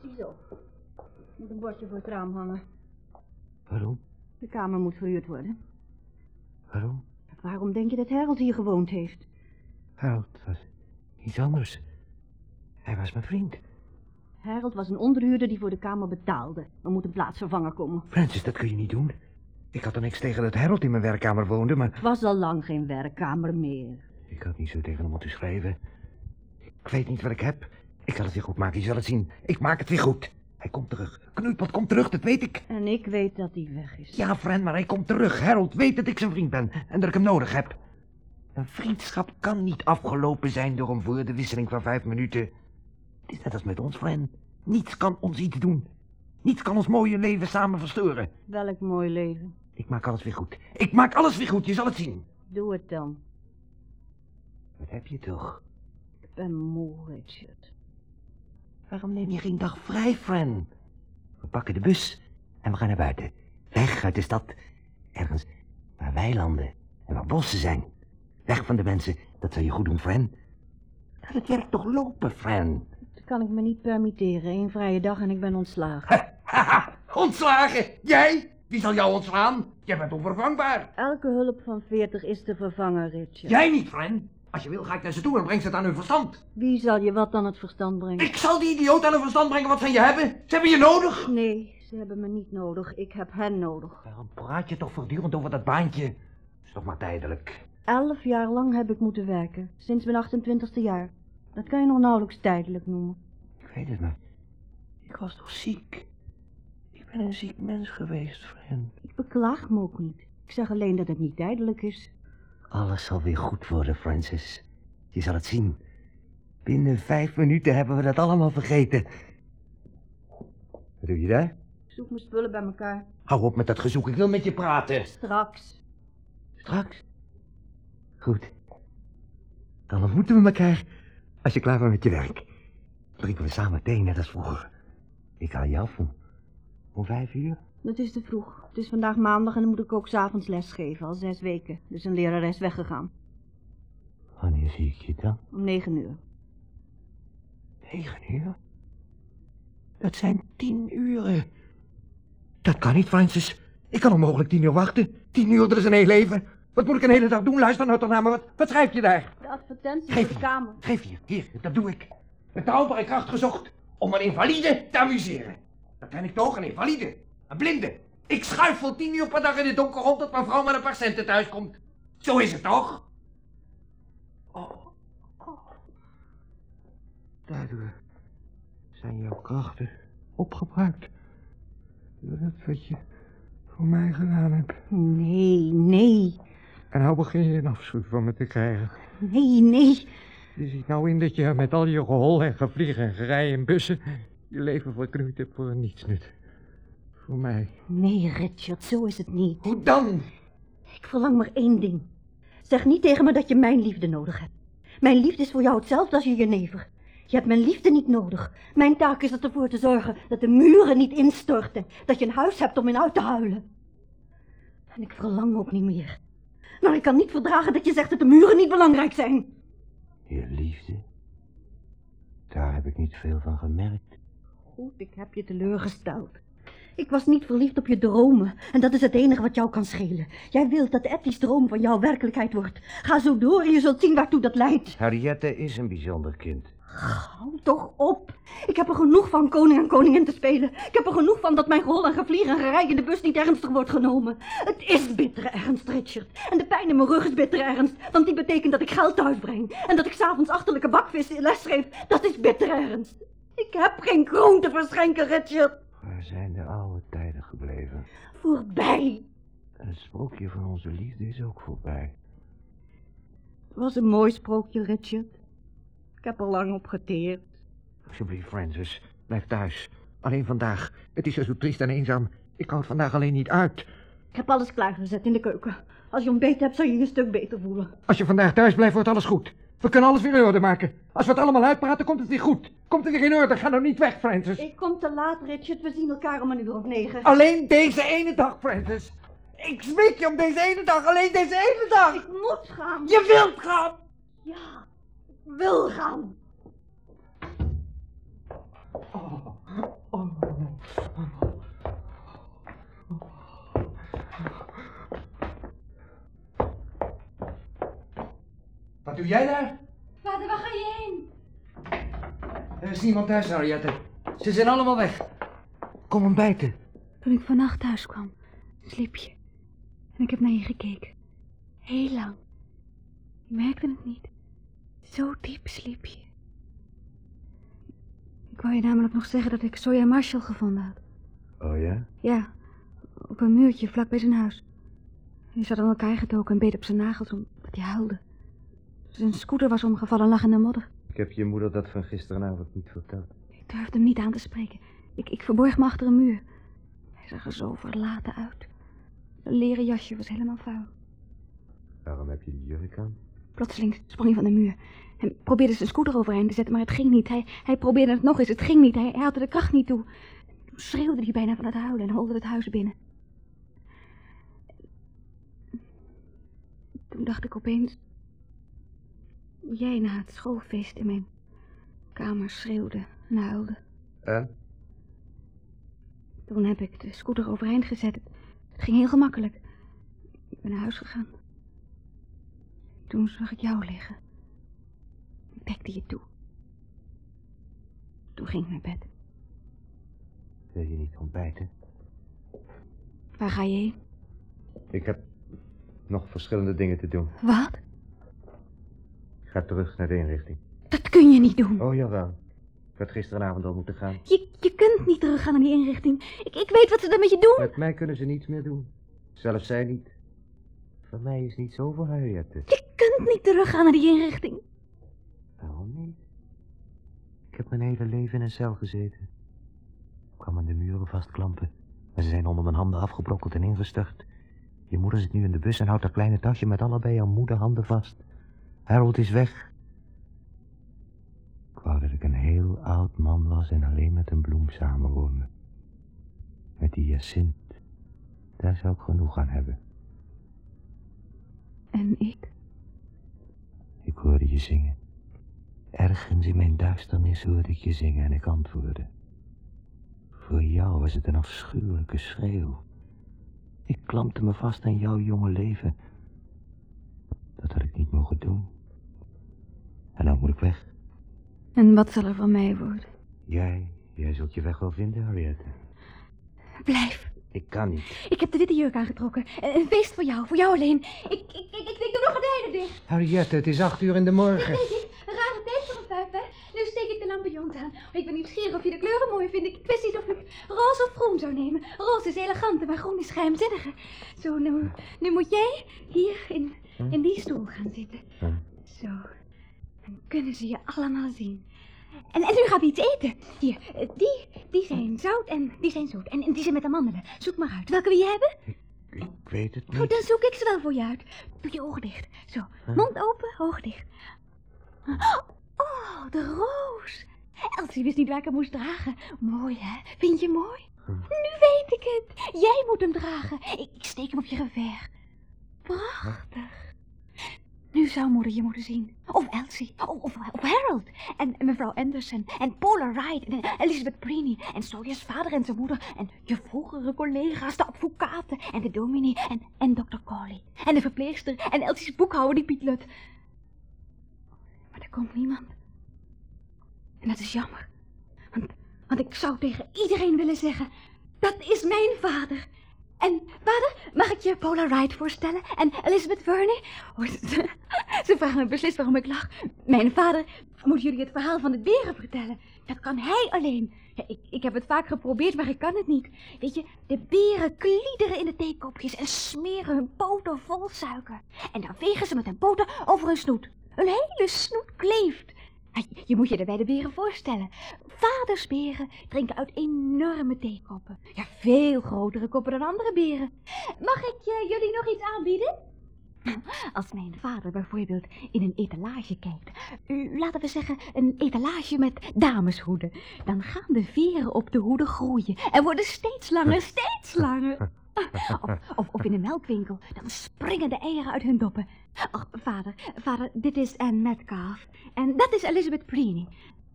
Ziezo. Moet een bordje voor het raam hangen. Waarom? De kamer moet verhuurd worden. Waarom? Waarom denk je dat Harold hier gewoond heeft? Harold was iets anders. Hij was mijn vriend. Harold was een onderhuurder die voor de kamer betaalde. Er moet een plaatsvervanger komen. Francis, dat kun je niet doen. Ik had er niks tegen dat Harold in mijn werkkamer woonde, maar... Het was al lang geen werkkamer meer. Ik had niet zo tegen hem moeten schrijven. Ik weet niet wat ik heb. Ik zal het weer goed maken, je zal het zien. Ik maak het weer goed. Hij komt terug. Knoeipot komt terug, dat weet ik. En ik weet dat hij weg is. Ja, Fran, maar hij komt terug. Harold weet dat ik zijn vriend ben en dat ik hem nodig heb. Een vriendschap kan niet afgelopen zijn door een woordenwisseling van vijf minuten. Het is net als met ons, Fran. Niets kan ons iets doen. Niets kan ons mooie leven samen verstoren. Welk mooi leven. Ik maak alles weer goed. Ik maak alles weer goed, je zal het zien. Doe het dan. Wat heb je toch? Ik ben moe, Richard. Waarom neem je geen dag vrij, Fran? We pakken de bus en we gaan naar buiten. Weg uit de stad. Ergens waar weilanden en waar bossen zijn. Weg van de mensen, dat zou je goed doen, Fran. Laat het werk toch lopen, Fran. Dat kan ik me niet permitteren. Eén vrije dag en ik ben ontslagen. Ontslagen! Jij? Wie zal jou ontslaan? Jij bent onvervangbaar. Elke hulp van 40 is te vervangen, Richard. Jij niet, Fran. Als je wil, ga ik naar ze toe en breng ze het aan hun verstand. Wie zal je wat aan het verstand brengen? Ik zal die idioot aan hun verstand brengen wat van je hebben. Ze hebben je nodig. Nee, ze hebben me niet nodig. Ik heb hen nodig. Waarom praat je toch voortdurend over dat baantje? Is toch maar tijdelijk. Elf jaar lang heb ik moeten werken. Sinds mijn 28ste jaar. Dat kan je nog nauwelijks tijdelijk noemen. Ik weet het, maar ik was toch ziek? Ik ben een ziek mens geweest, Fran. Ik beklaag me ook niet. Ik zeg alleen dat het niet tijdelijk is. Alles zal weer goed worden, Francis. Je zal het zien. Binnen vijf minuten hebben we dat allemaal vergeten. Wat doe je daar? Ik zoek mijn spullen bij elkaar. Hou op met dat gezoek, ik wil met je praten. Straks. Straks? Goed. Dan ontmoeten we elkaar als je klaar bent met je werk. Drinken we samen thee, net als vroeger. Ik haal je af om, om vijf uur. Het is te vroeg. Het is vandaag maandag en dan moet ik ook s'avonds les geven, al zes weken. Dus een lerares weggegaan. Wanneer zie ik je dan? Om negen uur. Negen uur? Dat zijn tien uren. Dat kan niet, Francis. Ik kan onmogelijk tien uur wachten. Tien uur, dat is een heel leven. Wat moet ik een hele dag doen? Luister nou toch naar me. Wat, wat schrijf je daar? De advertentie Geef de hier. kamer. Geef hier. Hier, dat doe ik. Betrouwbare kracht gezocht om een invalide te amuseren. Dat ben ik toch, een invalide. Een blinde. Ik schuifel tien uur per dag in het donker rond tot mijn vrouw met een paar centen thuis komt. Zo is het toch? Oh. oh. Daardoor zijn jouw krachten opgebruikt. Door dat wat je voor mij gedaan hebt. Nee, nee, En nou begin je een afschuw van me te krijgen. nee, nee. Je ziet nou in dat je met al je gehol en gevlieg en gerij en bussen... je leven verknoeid hebt voor een nietsnut. Voor mij. Nee, Richard, zo is het niet. Hoe dan? Ik verlang maar één ding. Zeg niet tegen me dat je mijn liefde nodig hebt. Mijn liefde is voor jou hetzelfde als je jenever. Je hebt mijn liefde niet nodig. Mijn taak is er ervoor te zorgen dat de muren niet instorten. Dat je een huis hebt om in uit te huilen. En ik verlang ook niet meer. Maar ik kan niet verdragen dat je zegt dat de muren niet belangrijk zijn. Je liefde? Daar heb ik niet veel van gemerkt. Goed, ik heb je teleurgesteld. Ik was niet verliefd op je dromen. En dat is het enige wat jou kan schelen. Jij wilt dat Effie's droom van jou werkelijkheid wordt. Ga zo door en je zult zien waartoe dat leidt. Henriette is een bijzonder kind. Hou toch op. Ik heb er genoeg van koning en koningin te spelen. Ik heb er genoeg van dat mijn rol en gevlieg en gerij in de bus niet ernstig wordt genomen. Het is bittere ernst, Richard. En de pijn in mijn rug is bittere ernst. Want die betekent dat ik geld thuisbreng. En dat ik s'avonds achterlijke bakvissen les geef. Dat is bittere ernst. Ik heb geen kroon te verschenken, Richard. Waar zijn de oude tijden gebleven? Voorbij. En het sprookje van onze liefde is ook voorbij. Het was een mooi sprookje, Richard. Ik heb er lang op geteerd. Alsjeblieft, Francis. Blijf thuis. Alleen vandaag. Het is zo triest en eenzaam. Ik hou het vandaag alleen niet uit. Ik heb alles klaargezet in de keuken. Als je ontbeten hebt, zal je je een stuk beter voelen. Als je vandaag thuis blijft, wordt alles goed. We kunnen alles weer in orde maken. Als we het allemaal uitpraten, komt het weer goed. Komt het weer in orde. Ga nou niet weg, Francis. Ik kom te laat, Richard. We zien elkaar om een uur of negen. Alleen deze ene dag, Francis. Ik smeek je om deze ene dag. Alleen deze ene dag. Ik moet gaan. Je wilt gaan. Ja, ik wil gaan. Wat doe jij daar? Vader, waar ga je heen? Er is niemand thuis, Henriette. Ze zijn allemaal weg. Kom ontbijten. Toen ik vannacht thuis kwam, sliep je. En ik heb naar je gekeken. Heel lang. Je merkte het niet. Zo diep sliep je. Ik wou je namelijk nog zeggen dat ik Soja Marshall gevonden had. Oh ja? Ja, op een muurtje vlak bij zijn huis. Hij zat aan elkaar getoken en beet op zijn nagels omdat hij huilde. Zijn scooter was omgevallen en lag in de modder. Ik heb je moeder dat van gisteravond niet verteld. Ik durfde hem niet aan te spreken. Ik, ik verborg me achter een muur. Hij zag er zo verlaten uit. Zijn leren jasje was helemaal vuil. Waarom heb je die jurk aan? Plotseling sprong hij van de muur. En probeerde zijn scooter overeind te zetten, maar het ging niet. Hij, hij probeerde het nog eens, het ging niet. Hij, hij had er de kracht niet toe. Toen schreeuwde hij bijna van het huilen en holde het huis binnen. Toen dacht ik opeens... jij na het schoolfeest in mijn kamer schreeuwde en huilde. En? Toen heb ik de scooter overeind gezet. Het ging heel gemakkelijk. Ik ben naar huis gegaan. Toen zag ik jou liggen. Ik dekte je toe. Toen ging ik naar bed. Wil je niet ontbijten? Waar ga je heen? Ik heb nog verschillende dingen te doen. Wat? Ga terug naar de inrichting. Dat kun je niet doen. Oh, jawel. Ik had gisteravond al moeten gaan. Je, je kunt niet teruggaan naar die inrichting. Ik, ik weet wat ze er met je doen. Met mij kunnen ze niets meer doen. Zelfs zij niet. Van mij is niet zoveel, Henriette. Je kunt niet teruggaan naar die inrichting. Waarom niet? Ik heb mijn hele leven in een cel gezeten. Ik kwam aan de muren vastklampen. En ze zijn onder mijn handen afgebrokkeld en ingestort. Je moeder zit nu in de bus en houdt dat kleine tasje met allebei jouw moederhanden vast. Harold is weg. Ik wou dat ik een heel oud man was en alleen met een bloem samenwoonde. Met die Jacint. Daar zou ik genoeg aan hebben. En ik? Ik hoorde je zingen. Ergens in mijn duisternis hoorde ik je zingen en ik antwoordde. Voor jou was het een afschuwelijke schreeuw. Ik klampte me vast aan jouw jonge leven. Dat had ik niet mogen doen. En nou moet ik weg. En wat zal er van mij worden? Jij, jij zult je weg wel vinden, Harriette. Blijf. Ik kan niet. Ik heb de witte jurk aangetrokken. Een een feest voor jou, voor jou alleen. Ik, ik, ik, ik, ik doe nog gordijnen dicht. Harriette, het is acht uur in de morgen. Weet je, een rare tijd voor een vijf, hè? Nu steek ik de lampions aan. Ik ben nieuwsgierig of je de kleuren mooi vindt. Ik wist niet of ik roze of groen zou nemen. Roze is eleganter, maar groen is geheimzinniger. Zo, nu, nu moet jij hier in, in die stoel gaan zitten. Hm. Zo. Dan kunnen ze je allemaal zien. En, en nu gaan we iets eten. Hier, eh, die, die zijn zout en die zijn zoet. En, en die zijn met amandelen. Zoek maar uit. Welke wil je hebben? Ik weet het Goed, niet. dan zoek ik ze wel voor je uit. Doe je ogen dicht. Zo, mond open, ogen dicht. Oh, de roos. Elsie wist niet waar ik hem moest dragen. Mooi, hè? Vind je mooi? Nu weet ik het. Jij moet hem dragen. Ik, ik steek hem op je revers. Prachtig. Nu zou moeder je moeten zien. Of Elsie. Of, of, of Harold. En, mevrouw Anderson. En Paula Wright. En Elizabeth Preeny. En Sawyer's vader en zijn moeder. En je vroegere collega's, de advocaten. En de dominee. En, en dokter Corley. En de verpleegster. En Elsie's boekhouder, die Piet Lut. Maar er komt niemand. En dat is jammer. Want, want ik zou tegen iedereen willen zeggen... Dat is mijn vader. En vader, mag ik je Paula Wright voorstellen? En Elizabeth Verney? Ze, vragen me beslist waarom ik lach. Mijn vader moet jullie het verhaal van de beren vertellen. Dat kan hij alleen. Ik, ik heb het vaak geprobeerd, maar ik kan het niet. Weet je, de beren kliederen in de theekopjes en smeren hun poten vol suiker. En dan vegen ze met hun poten over hun snoet. Hun hele snoet kleeft. Je- moet je er bij de beren voorstellen. Vadersberen drinken uit enorme theekoppen. Ja, veel grotere koppen dan andere beren. Mag ik eh, jullie nog iets aanbieden? Als mijn vader bijvoorbeeld in een etalage kijkt, laten we zeggen een etalage met dameshoeden, dan gaan de veren op de hoeden groeien en worden steeds langer, steeds langer. Of, of, of in een melkwinkel, dan springen de eieren uit hun doppen. Ach, vader, vader, dit is Anne Metcalf. En dat is Elizabeth Preeny.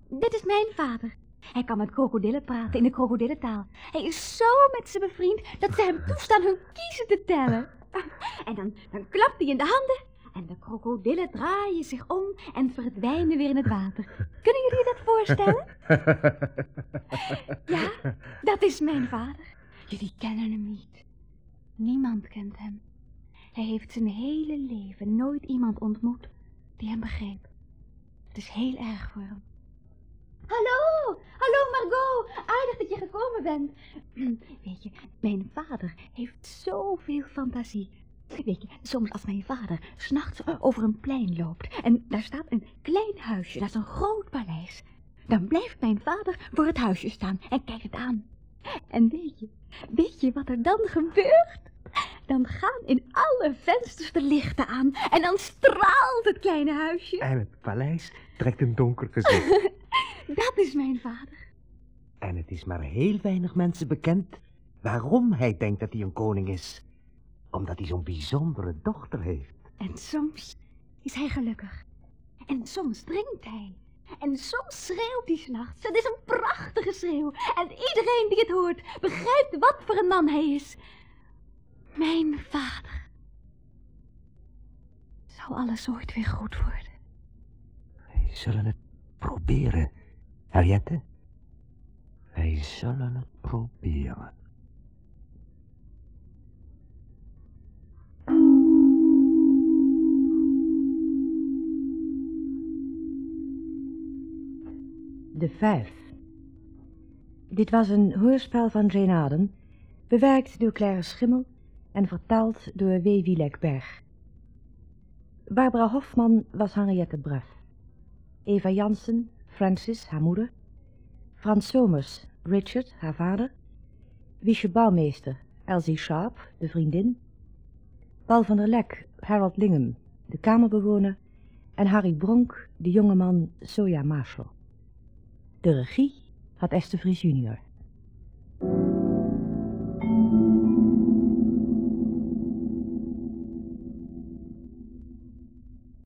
Dit is mijn vader. Hij kan met krokodillen praten in de krokodillentaal. Hij is zo met ze bevriend dat ze hem toestaan hun kiezen te tellen. En dan, dan klapt hij in de handen en de krokodillen draaien zich om en verdwijnen weer in het water. Kunnen jullie dat voorstellen? Ja, dat is mijn vader. Jullie kennen hem niet. Niemand kent hem. Hij heeft zijn hele leven nooit iemand ontmoet die hem begreep. Het is heel erg voor hem. Hallo, hallo Margot. Aardig dat je gekomen bent. Weet je, mijn vader heeft zoveel fantasie. Weet je, soms als mijn vader s'nachts over een plein loopt en daar staat een klein huisje, dat is een groot paleis, dan blijft mijn vader voor het huisje staan en kijkt het aan. En weet je, weet je wat er dan gebeurt? Dan gaan in alle vensters de lichten aan en dan straalt het kleine huisje. En het paleis trekt een donker gezicht. Dat is mijn vader. en het is maar heel weinig mensen bekend waarom hij denkt dat hij een koning is. Omdat hij zo'n bijzondere dochter heeft. En soms is hij gelukkig. En soms drinkt hij. En soms schreeuwt hij s'nachts. Het is een prachtige schreeuw. En iedereen die het hoort, begrijpt wat voor een man hij is. Mijn vader. Zou alles ooit weer goed worden? Wij zullen het proberen, Henriette. Wij zullen het proberen. De Vijf. Dit was een hoorspel van Jane Aden, bewerkt door Claire Schimmel en vertaald door W. Wielekberg. Barbara Hofman was Henriette Bruff. Eva Jansen, Francis, haar moeder. Frans Somers, Richard, haar vader. Wiesje Bouwmeester, Elsie Sharp, de vriendin. Paul van der Lek, Harold Lingham, de kamerbewoner. En Harry Bronk, de jongeman Soja Marshall. De regie had Esther Vries junior.